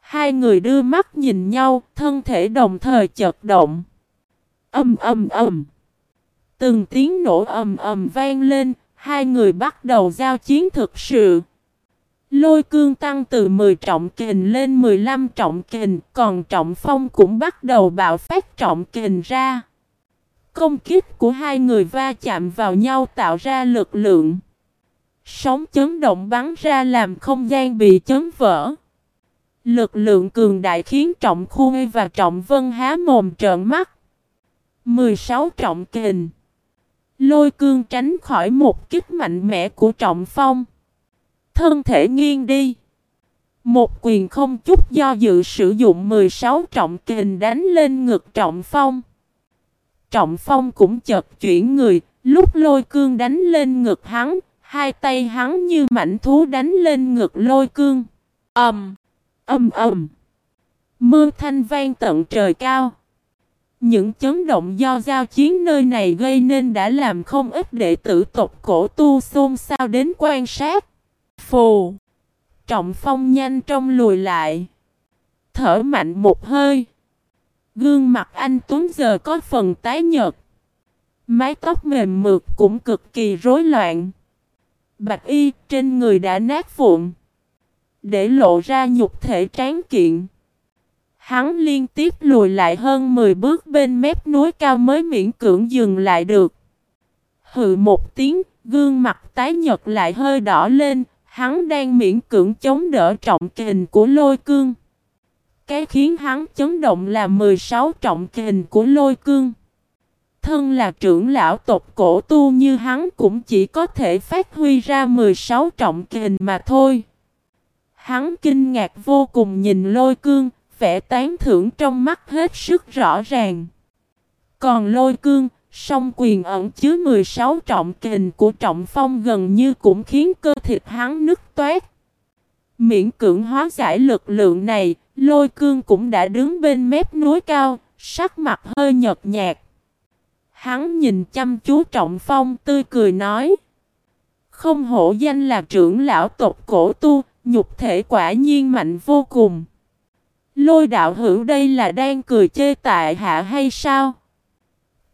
Hai người đưa mắt nhìn nhau, thân thể đồng thời chật động. Âm âm âm. Từng tiếng nổ ầm ầm vang lên, hai người bắt đầu giao chiến thực sự. Lôi cương tăng từ 10 trọng kình lên 15 trọng kình, còn trọng phong cũng bắt đầu bạo phát trọng kình ra. Công kích của hai người va chạm vào nhau tạo ra lực lượng. Sóng chấn động bắn ra làm không gian bị chấn vỡ. Lực lượng cường đại khiến trọng khuê và trọng vân há mồm trợn mắt. 16 trọng kình. Lôi cương tránh khỏi một kích mạnh mẽ của trọng phong. Thân thể nghiêng đi. Một quyền không chút do dự sử dụng 16 trọng kình đánh lên ngực trọng phong. Trọng phong cũng chợt chuyển người, lúc lôi cương đánh lên ngực hắn, hai tay hắn như mảnh thú đánh lên ngực lôi cương. Ầm, ầm ầm. Mưa thanh vang tận trời cao. Những chấn động do giao chiến nơi này gây nên đã làm không ít đệ tử tộc cổ tu xôn xao đến quan sát. Phù. Trọng phong nhanh trong lùi lại. Thở mạnh một hơi. Gương mặt anh Tuấn giờ có phần tái nhợt. Mái tóc mềm mượt cũng cực kỳ rối loạn. Bạch y trên người đã nát vụn. Để lộ ra nhục thể tráng kiện. Hắn liên tiếp lùi lại hơn 10 bước bên mép núi cao mới miễn cưỡng dừng lại được. Hự một tiếng, gương mặt tái nhật lại hơi đỏ lên, hắn đang miễn cưỡng chống đỡ trọng kình của lôi cương. Cái khiến hắn chấn động là 16 trọng kình của lôi cương. Thân là trưởng lão tộc cổ tu như hắn cũng chỉ có thể phát huy ra 16 trọng kình mà thôi. Hắn kinh ngạc vô cùng nhìn lôi cương, vẻ tán thưởng trong mắt hết sức rõ ràng. Còn lôi cương, song quyền ẩn chứa 16 trọng kình của trọng phong gần như cũng khiến cơ thịt hắn nứt toát. Miễn cưỡng hóa giải lực lượng này, lôi cương cũng đã đứng bên mép núi cao, sắc mặt hơi nhợt nhạt. Hắn nhìn chăm chú trọng phong tươi cười nói. Không hổ danh là trưởng lão tộc cổ tu, nhục thể quả nhiên mạnh vô cùng. Lôi đạo hữu đây là đang cười chê tại hạ hay sao?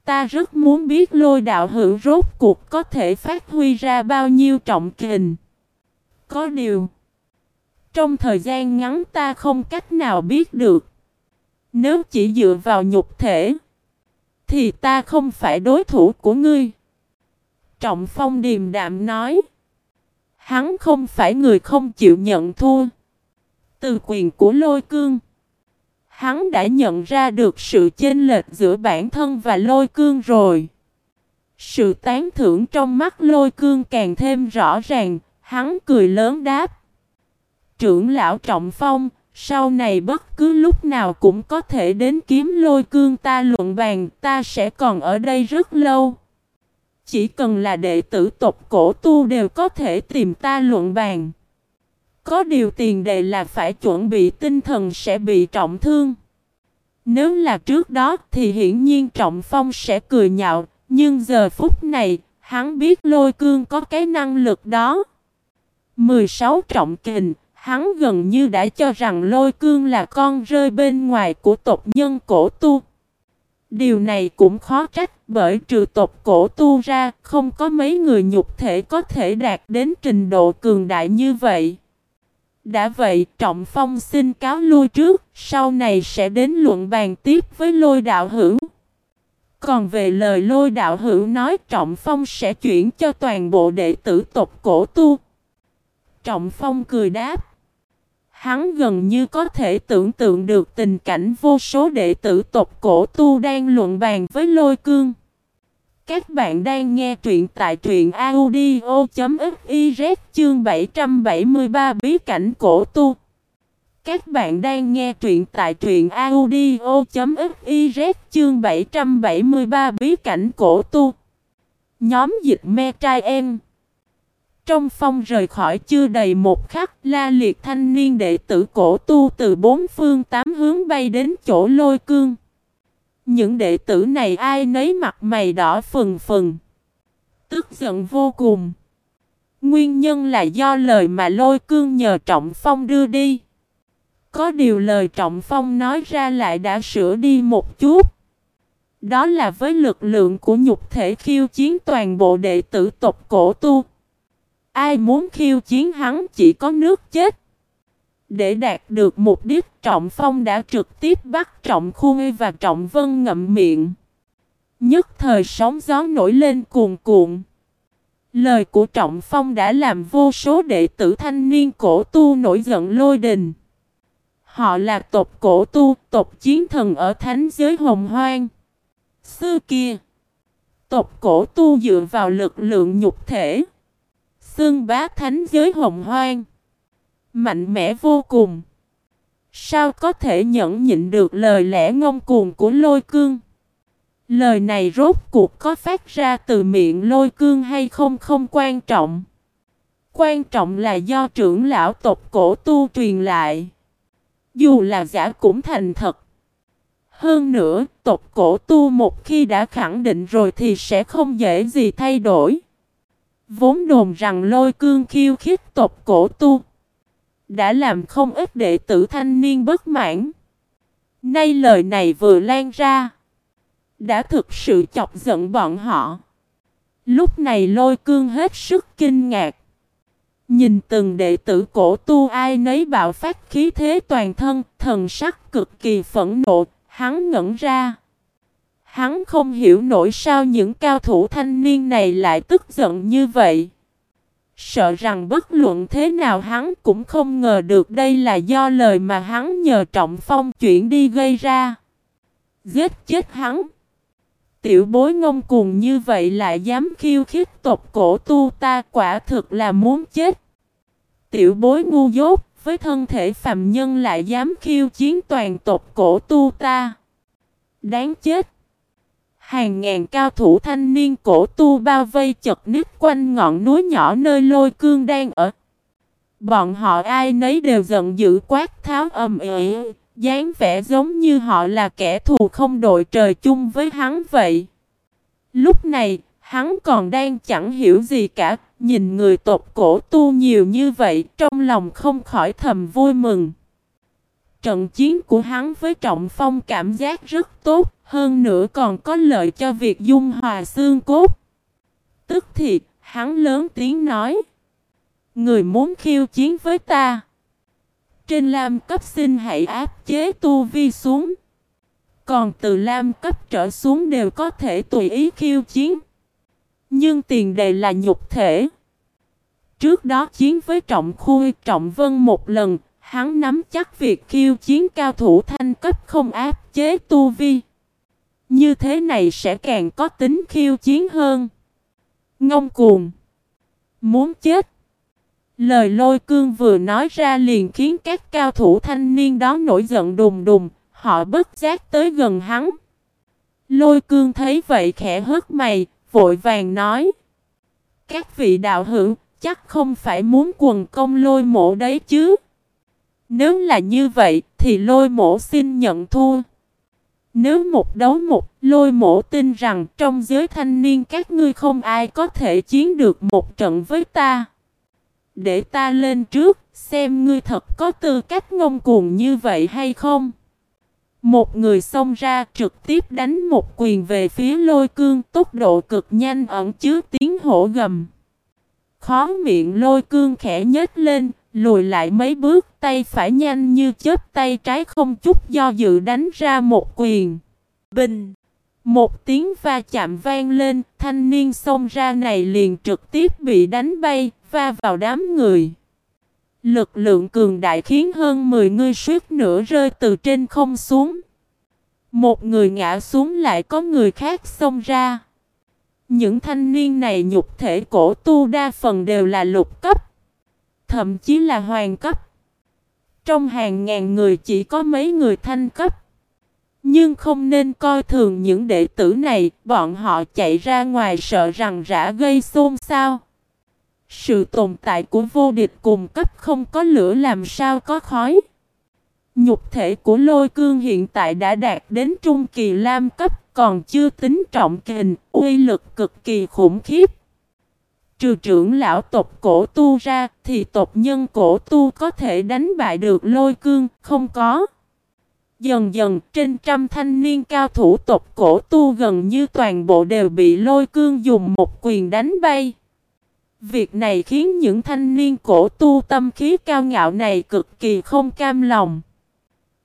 Ta rất muốn biết lôi đạo hữu rốt cuộc có thể phát huy ra bao nhiêu trọng kình. Có điều, trong thời gian ngắn ta không cách nào biết được. Nếu chỉ dựa vào nhục thể, thì ta không phải đối thủ của ngươi. Trọng Phong điềm đạm nói. Hắn không phải người không chịu nhận thua. Từ quyền của lôi cương. Hắn đã nhận ra được sự chênh lệch giữa bản thân và lôi cương rồi. Sự tán thưởng trong mắt lôi cương càng thêm rõ ràng, hắn cười lớn đáp. Trưởng lão Trọng Phong, sau này bất cứ lúc nào cũng có thể đến kiếm lôi cương ta luận bàn, ta sẽ còn ở đây rất lâu. Chỉ cần là đệ tử tộc cổ tu đều có thể tìm ta luận bàn. Có điều tiền đề là phải chuẩn bị tinh thần sẽ bị trọng thương. Nếu là trước đó thì hiển nhiên Trọng Phong sẽ cười nhạo, nhưng giờ phút này, hắn biết lôi cương có cái năng lực đó. 16 trọng kình, hắn gần như đã cho rằng lôi cương là con rơi bên ngoài của tộc nhân cổ tu. Điều này cũng khó trách bởi trừ tộc cổ tu ra không có mấy người nhục thể có thể đạt đến trình độ cường đại như vậy. Đã vậy Trọng Phong xin cáo lui trước, sau này sẽ đến luận bàn tiếp với lôi đạo hữu. Còn về lời lôi đạo hữu nói Trọng Phong sẽ chuyển cho toàn bộ đệ tử tộc cổ tu. Trọng Phong cười đáp. Hắn gần như có thể tưởng tượng được tình cảnh vô số đệ tử tộc cổ tu đang luận bàn với lôi cương. Các bạn đang nghe truyện tại truyện audio.fiz chương 773 bí cảnh cổ tu. Các bạn đang nghe truyện tại truyện audio.fiz chương 773 bí cảnh cổ tu. Nhóm dịch me trai em. Trong phong rời khỏi chưa đầy một khắc, la liệt thanh niên đệ tử cổ tu từ bốn phương tám hướng bay đến chỗ lôi cương. Những đệ tử này ai nấy mặt mày đỏ phừng phừng. Tức giận vô cùng. Nguyên nhân là do lời mà lôi cương nhờ Trọng Phong đưa đi. Có điều lời Trọng Phong nói ra lại đã sửa đi một chút. Đó là với lực lượng của nhục thể khiêu chiến toàn bộ đệ tử tộc cổ tu. Ai muốn khiêu chiến hắn chỉ có nước chết. Để đạt được mục đích Trọng Phong đã trực tiếp bắt Trọng Khuê và Trọng Vân ngậm miệng. Nhất thời sóng gió nổi lên cuồn cuộn. Lời của Trọng Phong đã làm vô số đệ tử thanh niên cổ tu nổi giận lôi đình. Họ là tộc cổ tu, tộc chiến thần ở thánh giới hồng hoang. Xưa kia, tộc cổ tu dựa vào lực lượng nhục thể. Xương bá thánh giới hồng hoang. Mạnh mẽ vô cùng. Sao có thể nhẫn nhịn được lời lẽ ngông cuồng của lôi cương? Lời này rốt cuộc có phát ra từ miệng lôi cương hay không không quan trọng. Quan trọng là do trưởng lão tộc cổ tu truyền lại. Dù là giả cũng thành thật. Hơn nữa, tộc cổ tu một khi đã khẳng định rồi thì sẽ không dễ gì thay đổi. Vốn đồn rằng lôi cương khiêu khích tộc cổ tu. Đã làm không ít đệ tử thanh niên bất mãn. Nay lời này vừa lan ra. Đã thực sự chọc giận bọn họ. Lúc này lôi cương hết sức kinh ngạc. Nhìn từng đệ tử cổ tu ai nấy bạo phát khí thế toàn thân, thần sắc cực kỳ phẫn nộ, hắn ngẩn ra. Hắn không hiểu nổi sao những cao thủ thanh niên này lại tức giận như vậy. Sợ rằng bất luận thế nào hắn cũng không ngờ được đây là do lời mà hắn nhờ trọng phong chuyển đi gây ra. Giết chết hắn. Tiểu bối ngông cuồng như vậy lại dám khiêu khích tộc cổ tu ta quả thực là muốn chết. Tiểu bối ngu dốt, với thân thể phàm nhân lại dám khiêu chiến toàn tộc cổ tu ta. Đáng chết. Hàng ngàn cao thủ thanh niên cổ tu bao vây chật nít quanh ngọn núi nhỏ nơi lôi cương đang ở. Bọn họ ai nấy đều giận dữ quát tháo ầm ĩ, dáng vẻ giống như họ là kẻ thù không đội trời chung với hắn vậy. Lúc này, hắn còn đang chẳng hiểu gì cả, nhìn người tộc cổ tu nhiều như vậy, trong lòng không khỏi thầm vui mừng. Trận chiến của hắn với Trọng Phong cảm giác rất tốt, hơn nữa còn có lợi cho việc dung hòa xương cốt. Tức thì, hắn lớn tiếng nói. Người muốn khiêu chiến với ta. Trên lam cấp xin hãy áp chế tu vi xuống. Còn từ lam cấp trở xuống đều có thể tùy ý khiêu chiến. Nhưng tiền đề là nhục thể. Trước đó chiến với Trọng khôi Trọng Vân một lần, hắn nắm chắc việc khiêu chiến cao thủ thanh cấp không áp chế tu vi. Như thế này sẽ càng có tính khiêu chiến hơn. Ngông cuồng. Muốn chết. Lời lôi cương vừa nói ra liền khiến các cao thủ thanh niên đó nổi giận đùng đùng. Họ bất giác tới gần hắn. Lôi cương thấy vậy khẽ hớt mày, vội vàng nói. Các vị đạo hữu, chắc không phải muốn quần công lôi mộ đấy chứ. Nếu là như vậy, thì lôi mộ xin nhận thua. Nếu một đấu một, lôi mổ tin rằng trong giới thanh niên các ngươi không ai có thể chiến được một trận với ta. Để ta lên trước, xem ngươi thật có tư cách ngông cuồng như vậy hay không. Một người xông ra trực tiếp đánh một quyền về phía lôi cương tốc độ cực nhanh ẩn chứa tiếng hổ gầm. Khó miệng lôi cương khẽ nhếch lên, lùi lại mấy bước tay phải nhanh như chớp tay trái không chút do dự đánh ra một quyền. Bình! Một tiếng va chạm vang lên, thanh niên xông ra này liền trực tiếp bị đánh bay, va vào đám người. Lực lượng cường đại khiến hơn 10 người suýt nửa rơi từ trên không xuống. Một người ngã xuống lại có người khác xông ra. Những thanh niên này nhục thể cổ tu đa phần đều là lục cấp. Thậm chí là hoàng cấp. Trong hàng ngàn người chỉ có mấy người thanh cấp. Nhưng không nên coi thường những đệ tử này, bọn họ chạy ra ngoài sợ rằng rã gây xôn xao. Sự tồn tại của vô địch cùng cấp không có lửa làm sao có khói. Nhục thể của lôi cương hiện tại đã đạt đến trung kỳ lam cấp, còn chưa tính trọng kình, uy lực cực kỳ khủng khiếp. Trừ trưởng lão tộc cổ tu ra, thì tộc nhân cổ tu có thể đánh bại được lôi cương, không có. Dần dần, trên trăm thanh niên cao thủ tộc cổ tu gần như toàn bộ đều bị lôi cương dùng một quyền đánh bay. Việc này khiến những thanh niên cổ tu tâm khí cao ngạo này cực kỳ không cam lòng.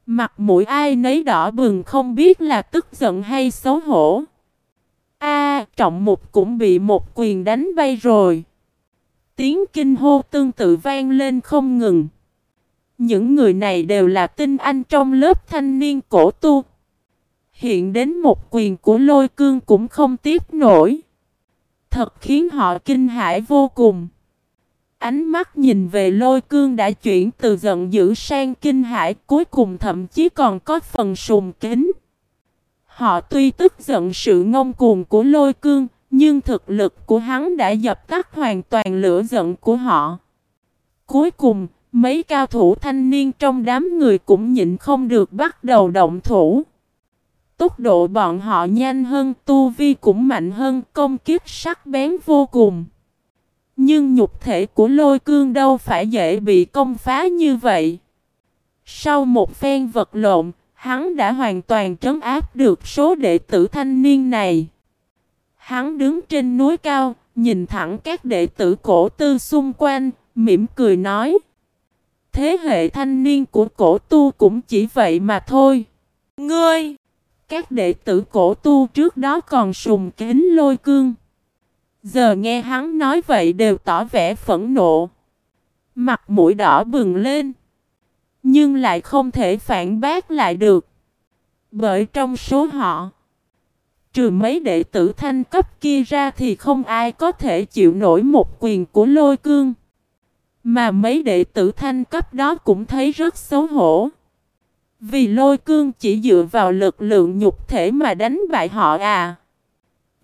Mặt mũi ai nấy đỏ bừng không biết là tức giận hay xấu hổ. A, trọng mục cũng bị một quyền đánh bay rồi. Tiếng kinh hô tương tự vang lên không ngừng. Những người này đều là tinh anh trong lớp thanh niên cổ tu. Hiện đến một quyền của lôi cương cũng không tiếp nổi. Thật khiến họ kinh hãi vô cùng. Ánh mắt nhìn về lôi cương đã chuyển từ giận dữ sang kinh hãi, cuối cùng thậm chí còn có phần sùng kính. Họ tuy tức giận sự ngông cuồng của lôi cương, nhưng thực lực của hắn đã dập tắt hoàn toàn lửa giận của họ. Cuối cùng, mấy cao thủ thanh niên trong đám người cũng nhịn không được bắt đầu động thủ. Tốc độ bọn họ nhanh hơn, tu vi cũng mạnh hơn, công kiếp sắc bén vô cùng. Nhưng nhục thể của lôi cương đâu phải dễ bị công phá như vậy. Sau một phen vật lộn, hắn đã hoàn toàn trấn áp được số đệ tử thanh niên này. Hắn đứng trên núi cao, nhìn thẳng các đệ tử cổ tư xung quanh, mỉm cười nói. Thế hệ thanh niên của cổ tu cũng chỉ vậy mà thôi. Ngươi! Các đệ tử cổ tu trước đó còn sùng kính lôi cương. Giờ nghe hắn nói vậy đều tỏ vẻ phẫn nộ. Mặt mũi đỏ bừng lên. Nhưng lại không thể phản bác lại được. Bởi trong số họ, trừ mấy đệ tử thanh cấp kia ra thì không ai có thể chịu nổi một quyền của lôi cương. Mà mấy đệ tử thanh cấp đó cũng thấy rất xấu hổ. Vì lôi cương chỉ dựa vào lực lượng nhục thể mà đánh bại họ à.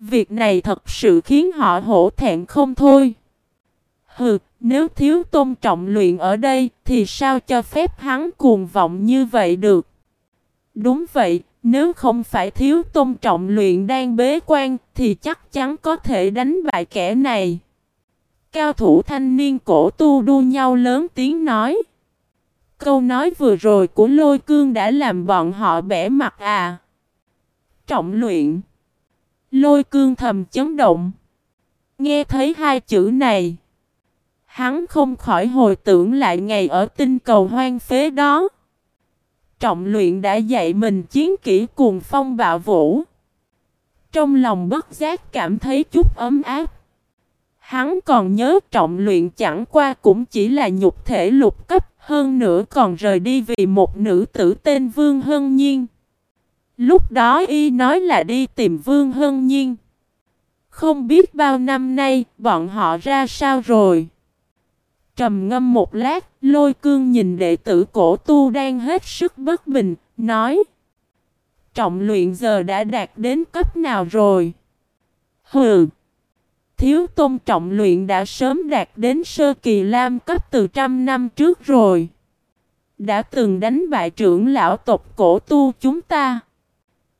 Việc này thật sự khiến họ hổ thẹn không thôi. Hừ, nếu thiếu tôn trọng luyện ở đây thì sao cho phép hắn cuồng vọng như vậy được? Đúng vậy, nếu không phải thiếu tôn trọng luyện đang bế quan thì chắc chắn có thể đánh bại kẻ này. Cao thủ thanh niên cổ tu đua nhau lớn tiếng nói. Câu nói vừa rồi của lôi cương đã làm bọn họ bẻ mặt à. Trọng luyện. Lôi cương thầm chấn động. Nghe thấy hai chữ này. Hắn không khỏi hồi tưởng lại ngày ở tinh cầu hoang phế đó. Trọng luyện đã dạy mình chiến kỹ cuồng phong bạo vũ. Trong lòng bất giác cảm thấy chút ấm áp. Hắn còn nhớ trọng luyện chẳng qua cũng chỉ là nhục thể lục cấp, hơn nữa còn rời đi vì một nữ tử tên Vương Hân Nhiên. Lúc đó y nói là đi tìm Vương Hân Nhiên. Không biết bao năm nay bọn họ ra sao rồi. Trầm ngâm một lát, lôi cương nhìn đệ tử cổ tu đang hết sức bất bình, nói. Trọng luyện giờ đã đạt đến cấp nào rồi? Hừ! Thiếu tôn trọng luyện đã sớm đạt đến sơ kỳ lam cấp từ trăm năm trước rồi. Đã từng đánh bại trưởng lão tộc cổ tu chúng ta.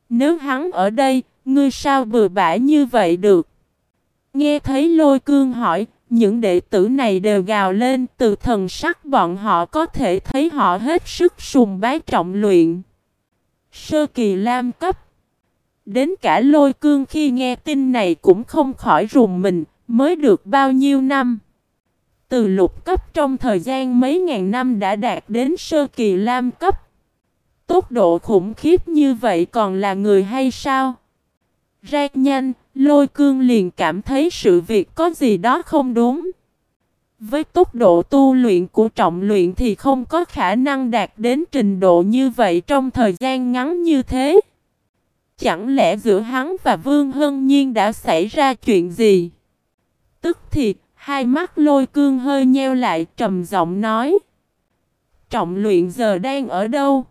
Nếu hắn ở đây, ngươi sao bừa bãi như vậy được? Nghe thấy lôi cương hỏi, những đệ tử này đều gào lên từ thần sắc bọn họ có thể thấy họ hết sức sùng bái trọng luyện. Sơ kỳ lam cấp Đến cả lôi cương khi nghe tin này cũng không khỏi rùng mình, mới được bao nhiêu năm. Từ lục cấp trong thời gian mấy ngàn năm đã đạt đến sơ kỳ lam cấp. Tốc độ khủng khiếp như vậy còn là người hay sao? Ra nhanh, lôi cương liền cảm thấy sự việc có gì đó không đúng. Với tốc độ tu luyện của trọng luyện thì không có khả năng đạt đến trình độ như vậy trong thời gian ngắn như thế. Chẳng lẽ giữa hắn và Vương Hân Nhiên đã xảy ra chuyện gì? Tức thì, hai mắt lôi cương hơi nheo lại trầm giọng nói. Trọng luyện giờ đang ở đâu?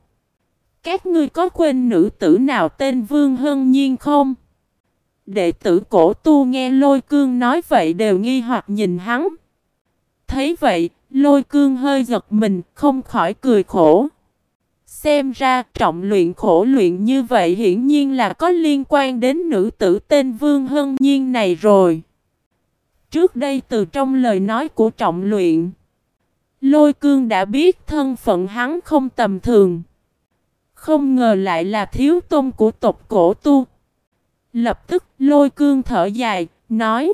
Các ngươi có quên nữ tử nào tên Vương Hân Nhiên không? Đệ tử cổ tu nghe lôi cương nói vậy đều nghi hoặc nhìn hắn. Thấy vậy, lôi cương hơi giật mình, không khỏi cười khổ. Xem ra trọng luyện khổ luyện như vậy hiển nhiên là có liên quan đến nữ tử tên Vương Hân Nhiên này rồi. Trước đây từ trong lời nói của trọng luyện, Lôi cương đã biết thân phận hắn không tầm thường. Không ngờ lại là thiếu tôn của tộc cổ tu. Lập tức lôi cương thở dài, nói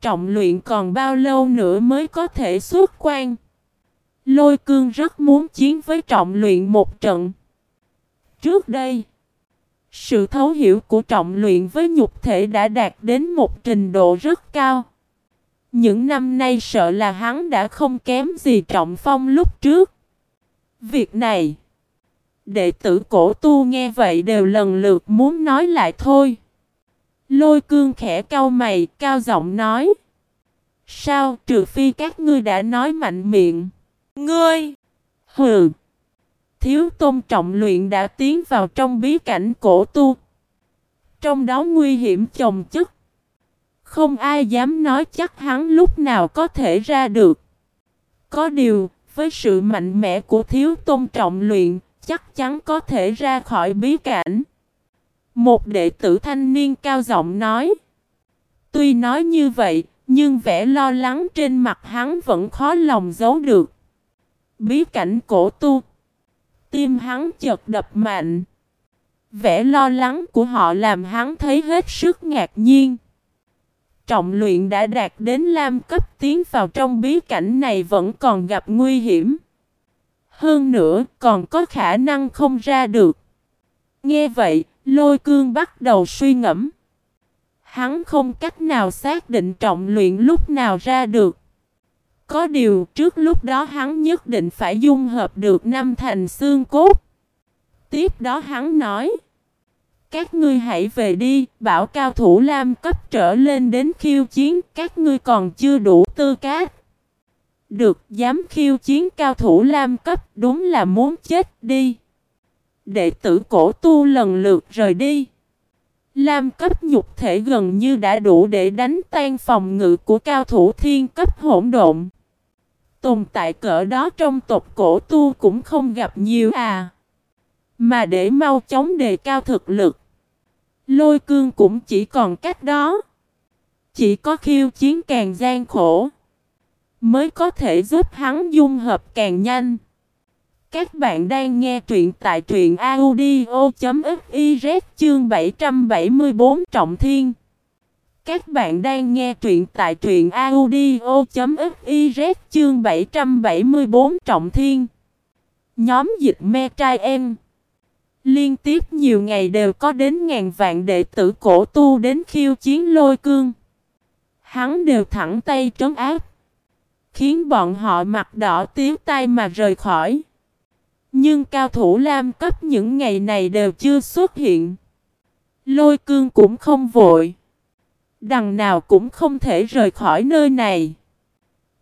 Trọng luyện còn bao lâu nữa mới có thể xuất quan? Lôi cương rất muốn chiến với trọng luyện một trận. Trước đây Sự thấu hiểu của trọng luyện với nhục thể đã đạt đến một trình độ rất cao. Những năm nay sợ là hắn đã không kém gì trọng phong lúc trước. Việc này Đệ tử cổ tu nghe vậy đều lần lượt muốn nói lại thôi. Lôi cương khẽ cau mày, cao giọng nói. Sao, trừ phi các ngươi đã nói mạnh miệng. Ngươi! Hừ! Thiếu tôn trọng luyện đã tiến vào trong bí cảnh cổ tu. Trong đó nguy hiểm chồng chất. Không ai dám nói chắc hắn lúc nào có thể ra được. Có điều, với sự mạnh mẽ của thiếu tôn trọng luyện, chắc chắn có thể ra khỏi bí cảnh. Một đệ tử thanh niên cao giọng nói. Tuy nói như vậy, nhưng vẻ lo lắng trên mặt hắn vẫn khó lòng giấu được. Bí cảnh cổ tu. Tim hắn chợt đập mạnh. Vẻ lo lắng của họ làm hắn thấy hết sức ngạc nhiên. Trọng luyện đã đạt đến lam cấp tiến vào trong bí cảnh này vẫn còn gặp nguy hiểm. Hơn nữa còn có khả năng không ra được. Nghe vậy, lôi cương bắt đầu suy ngẫm. Hắn không cách nào xác định trọng luyện lúc nào ra được. Có điều trước lúc đó hắn nhất định phải dung hợp được năm thành xương cốt. Tiếp đó hắn nói. Các ngươi hãy về đi, bảo cao thủ lam cấp trở lên đến khiêu chiến, các ngươi còn chưa đủ tư cách. Được dám khiêu chiến cao thủ lam cấp đúng là muốn chết đi. Đệ tử cổ tu lần lượt rời đi. Lam cấp nhục thể gần như đã đủ để đánh tan phòng ngự của cao thủ thiên cấp hỗn độn. Tồn tại cỡ đó trong tộc cổ tu cũng không gặp nhiều à. Mà để mau chóng đề cao thực lực. Lôi cương cũng chỉ còn cách đó. Chỉ có khiêu chiến càng gian khổ, mới có thể giúp hắn dung hợp càng nhanh. Các bạn đang nghe truyện tại truyện audio.fiz chương 774 Trọng Thiên. Các bạn đang nghe truyện tại truyện audio.fiz chương 774 Trọng Thiên. Nhóm dịch me trai em. Liên tiếp nhiều ngày đều có đến ngàn vạn đệ tử cổ tu đến khiêu chiến lôi cương. Hắn đều thẳng tay trấn áp, khiến bọn họ mặt đỏ tiếu tay mà rời khỏi. Nhưng cao thủ lam cấp những ngày này đều chưa xuất hiện. Lôi cương cũng không vội. Đằng nào cũng không thể rời khỏi nơi này.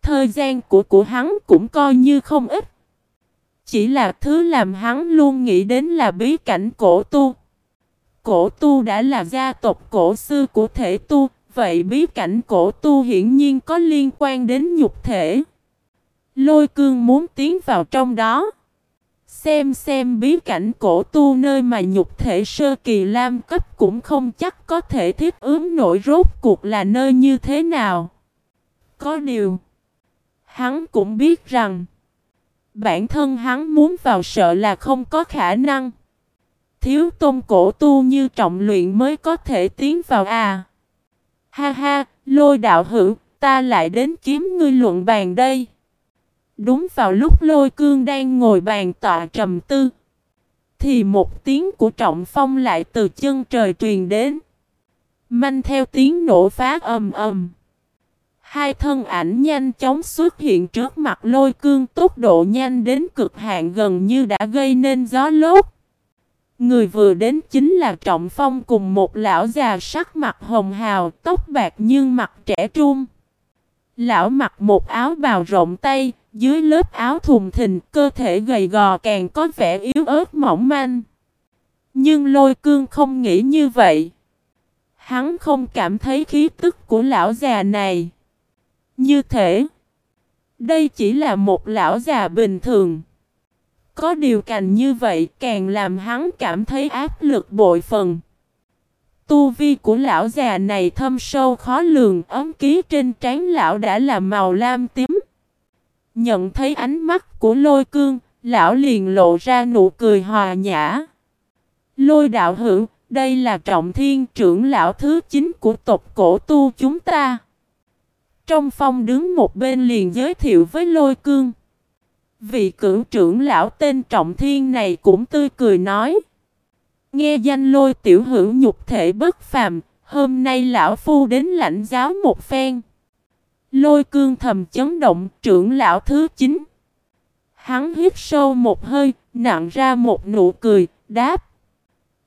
Thời gian của của hắn cũng coi như không ít. Chỉ là thứ làm hắn luôn nghĩ đến là bí cảnh cổ tu. Cổ tu đã là gia tộc cổ sư của thể tu, Vậy bí cảnh cổ tu hiển nhiên có liên quan đến nhục thể. Lôi cương muốn tiến vào trong đó. Xem xem bí cảnh cổ tu nơi mà nhục thể sơ kỳ lam cấp cũng không chắc có thể thiết ứng nổi rốt cuộc là nơi như thế nào. Có điều, hắn cũng biết rằng, bản thân hắn muốn vào sợ là không có khả năng. Thiếu tôn cổ tu như trọng luyện mới có thể tiến vào à. Ha ha, lôi đạo hữu, ta lại đến kiếm ngươi luận bàn đây. Đúng vào lúc lôi cương đang ngồi bàn tọa trầm tư. Thì một tiếng của trọng phong lại từ chân trời truyền đến. Manh theo tiếng nổ phá ầm ầm. Hai thân ảnh nhanh chóng xuất hiện trước mặt lôi cương tốc độ nhanh đến cực hạn gần như đã gây nên gió lốt. Người vừa đến chính là Trọng Phong cùng một lão già sắc mặt hồng hào, tóc bạc nhưng mặt trẻ trung. Lão mặc một áo bào rộng tay, dưới lớp áo thùng thình, cơ thể gầy gò càng có vẻ yếu ớt mỏng manh. Nhưng lôi cương không nghĩ như vậy. Hắn không cảm thấy khí tức của lão già này. Như thế. đây chỉ là một lão già bình thường. Có điều cành như vậy càng làm hắn cảm thấy áp lực bội phần. Tu vi của lão già này thâm sâu khó lường, ấm ký trên trán lão đã là màu lam tím. Nhận thấy ánh mắt của lôi cương, lão liền lộ ra nụ cười hòa nhã. Lôi đạo hữu, đây là trọng thiên trưởng lão thứ 9 của tộc cổ tu chúng ta. Trong phong đứng một bên liền giới thiệu với lôi cương. Vị cửu trưởng lão tên trọng thiên này cũng tươi cười nói. Nghe danh lôi tiểu hữu nhục thể bất phàm, hôm nay lão phu đến lãnh giáo một phen. Lôi cương thầm chấn động trưởng lão thứ 9. Hắn hít sâu một hơi, nặng ra một nụ cười, đáp.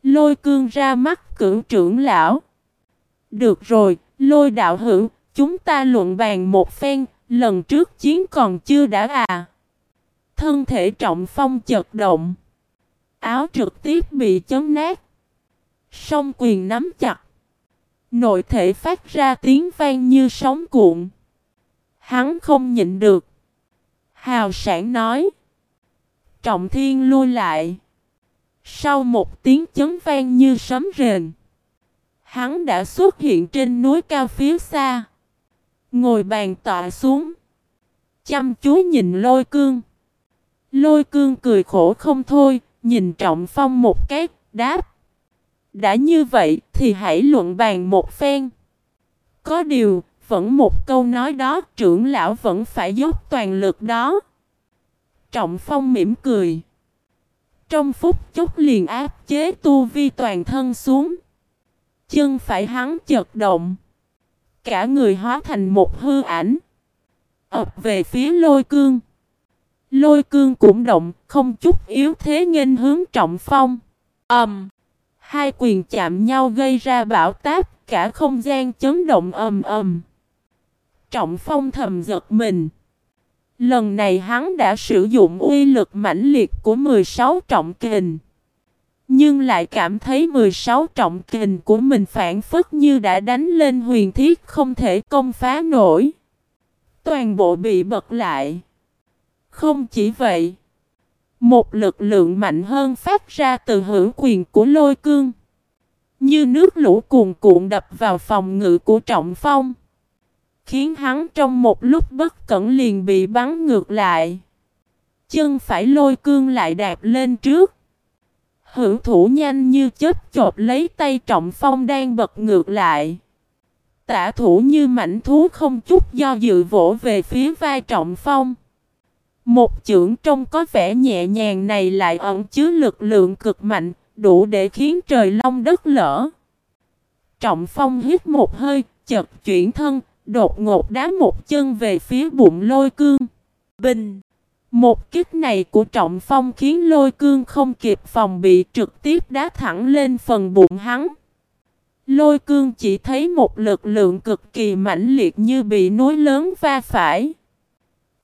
Lôi cương ra mắt cửu trưởng lão. Được rồi, lôi đạo hữu, chúng ta luận bàn một phen, lần trước chiến còn chưa đã à. Thân thể trọng phong chật động. Áo trực tiếp bị chấn nát. Song quyền nắm chặt. Nội thể phát ra tiếng vang như sóng cuộn. Hắn không nhịn được. Hào sản nói. Trọng thiên lui lại. Sau một tiếng chấn vang như sấm rền. Hắn đã xuất hiện trên núi cao phía xa. Ngồi bàn tọa xuống. Chăm chú nhìn lôi cương. Lôi cương cười khổ không thôi. Nhìn trọng phong một cái. Đáp. Đã như vậy thì hãy luận bàn một phen. Có điều, vẫn một câu nói đó trưởng lão vẫn phải dốc toàn lực đó. Trọng phong mỉm cười. Trong phút chốc liền áp chế tu vi toàn thân xuống. Chân phải hắn chật động. Cả người hóa thành một hư ảnh. ập về phía lôi cương. Lôi cương cũng động, không chút yếu thế nghênh hướng trọng phong. ầm, um, Hai quyền chạm nhau gây ra bão táp, cả không gian chấn động ầm ầm. Trọng phong thầm giật mình. Lần này hắn đã sử dụng uy lực mãnh liệt của 16 trọng kình. Nhưng lại cảm thấy 16 trọng kình của mình phản phất như đã đánh lên huyền thiết không thể công phá nổi. Toàn bộ bị bật lại. Không chỉ vậy. Một lực lượng mạnh hơn phát ra từ hữu quyền của lôi cương. Như nước lũ cuồn cuộn đập vào phòng ngự của trọng phong. Khiến hắn trong một lúc bất cẩn liền bị bắn ngược lại. Chân phải lôi cương lại đạp lên trước. Hữu thủ nhanh như chết chộp lấy tay trọng phong đang bật ngược lại. Tả thủ như mảnh thú không chút do dự vỗ về phía vai trọng phong. Một chưởng trông có vẻ nhẹ nhàng này lại ẩn chứa lực lượng cực mạnh, đủ để khiến trời long đất lỡ. Trọng phong hít một hơi, chật chuyển thân, đột ngột đá một chân về phía bụng lôi cương. Bình! Một kích này của trọng phong khiến lôi cương không kịp phòng bị trực tiếp đá thẳng lên phần bụng hắn. Lôi cương chỉ thấy một lực lượng cực kỳ mãnh liệt như bị núi lớn va phải.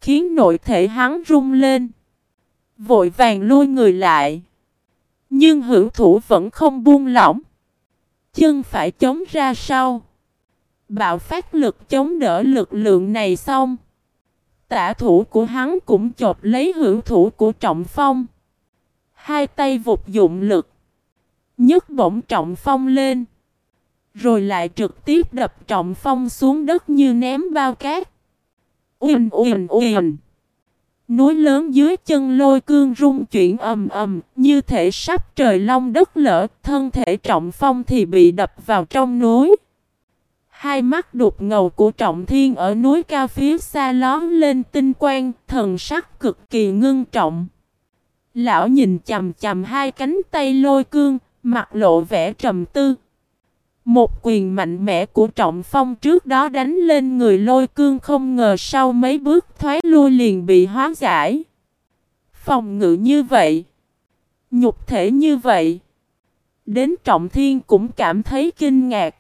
Khiến nội thể hắn rung lên. Vội vàng lôi người lại. Nhưng hữu thủ vẫn không buông lỏng. Chân phải chống ra sau. Bạo phát lực chống đỡ lực lượng này xong. Tả thủ của hắn cũng chộp lấy hữu thủ của trọng phong. Hai tay vụt dụng lực. nhấc bổng trọng phong lên. Rồi lại trực tiếp đập trọng phong xuống đất như ném bao cát. Uyên uyên uyên. Núi lớn dưới chân lôi cương rung chuyển ầm ầm, như thể sắp trời long đất lỡ, thân thể trọng phong thì bị đập vào trong núi. Hai mắt đục ngầu của trọng thiên ở núi cao phía xa lón lên tinh quang, thần sắc cực kỳ ngưng trọng. Lão nhìn chầm chầm hai cánh tay lôi cương, mặt lộ vẻ trầm tư. Một quyền mạnh mẽ của trọng phong trước đó đánh lên người lôi cương không ngờ sau mấy bước thoái lui liền bị hóa giải. Phòng ngự như vậy. Nhục thể như vậy. Đến trọng thiên cũng cảm thấy kinh ngạc.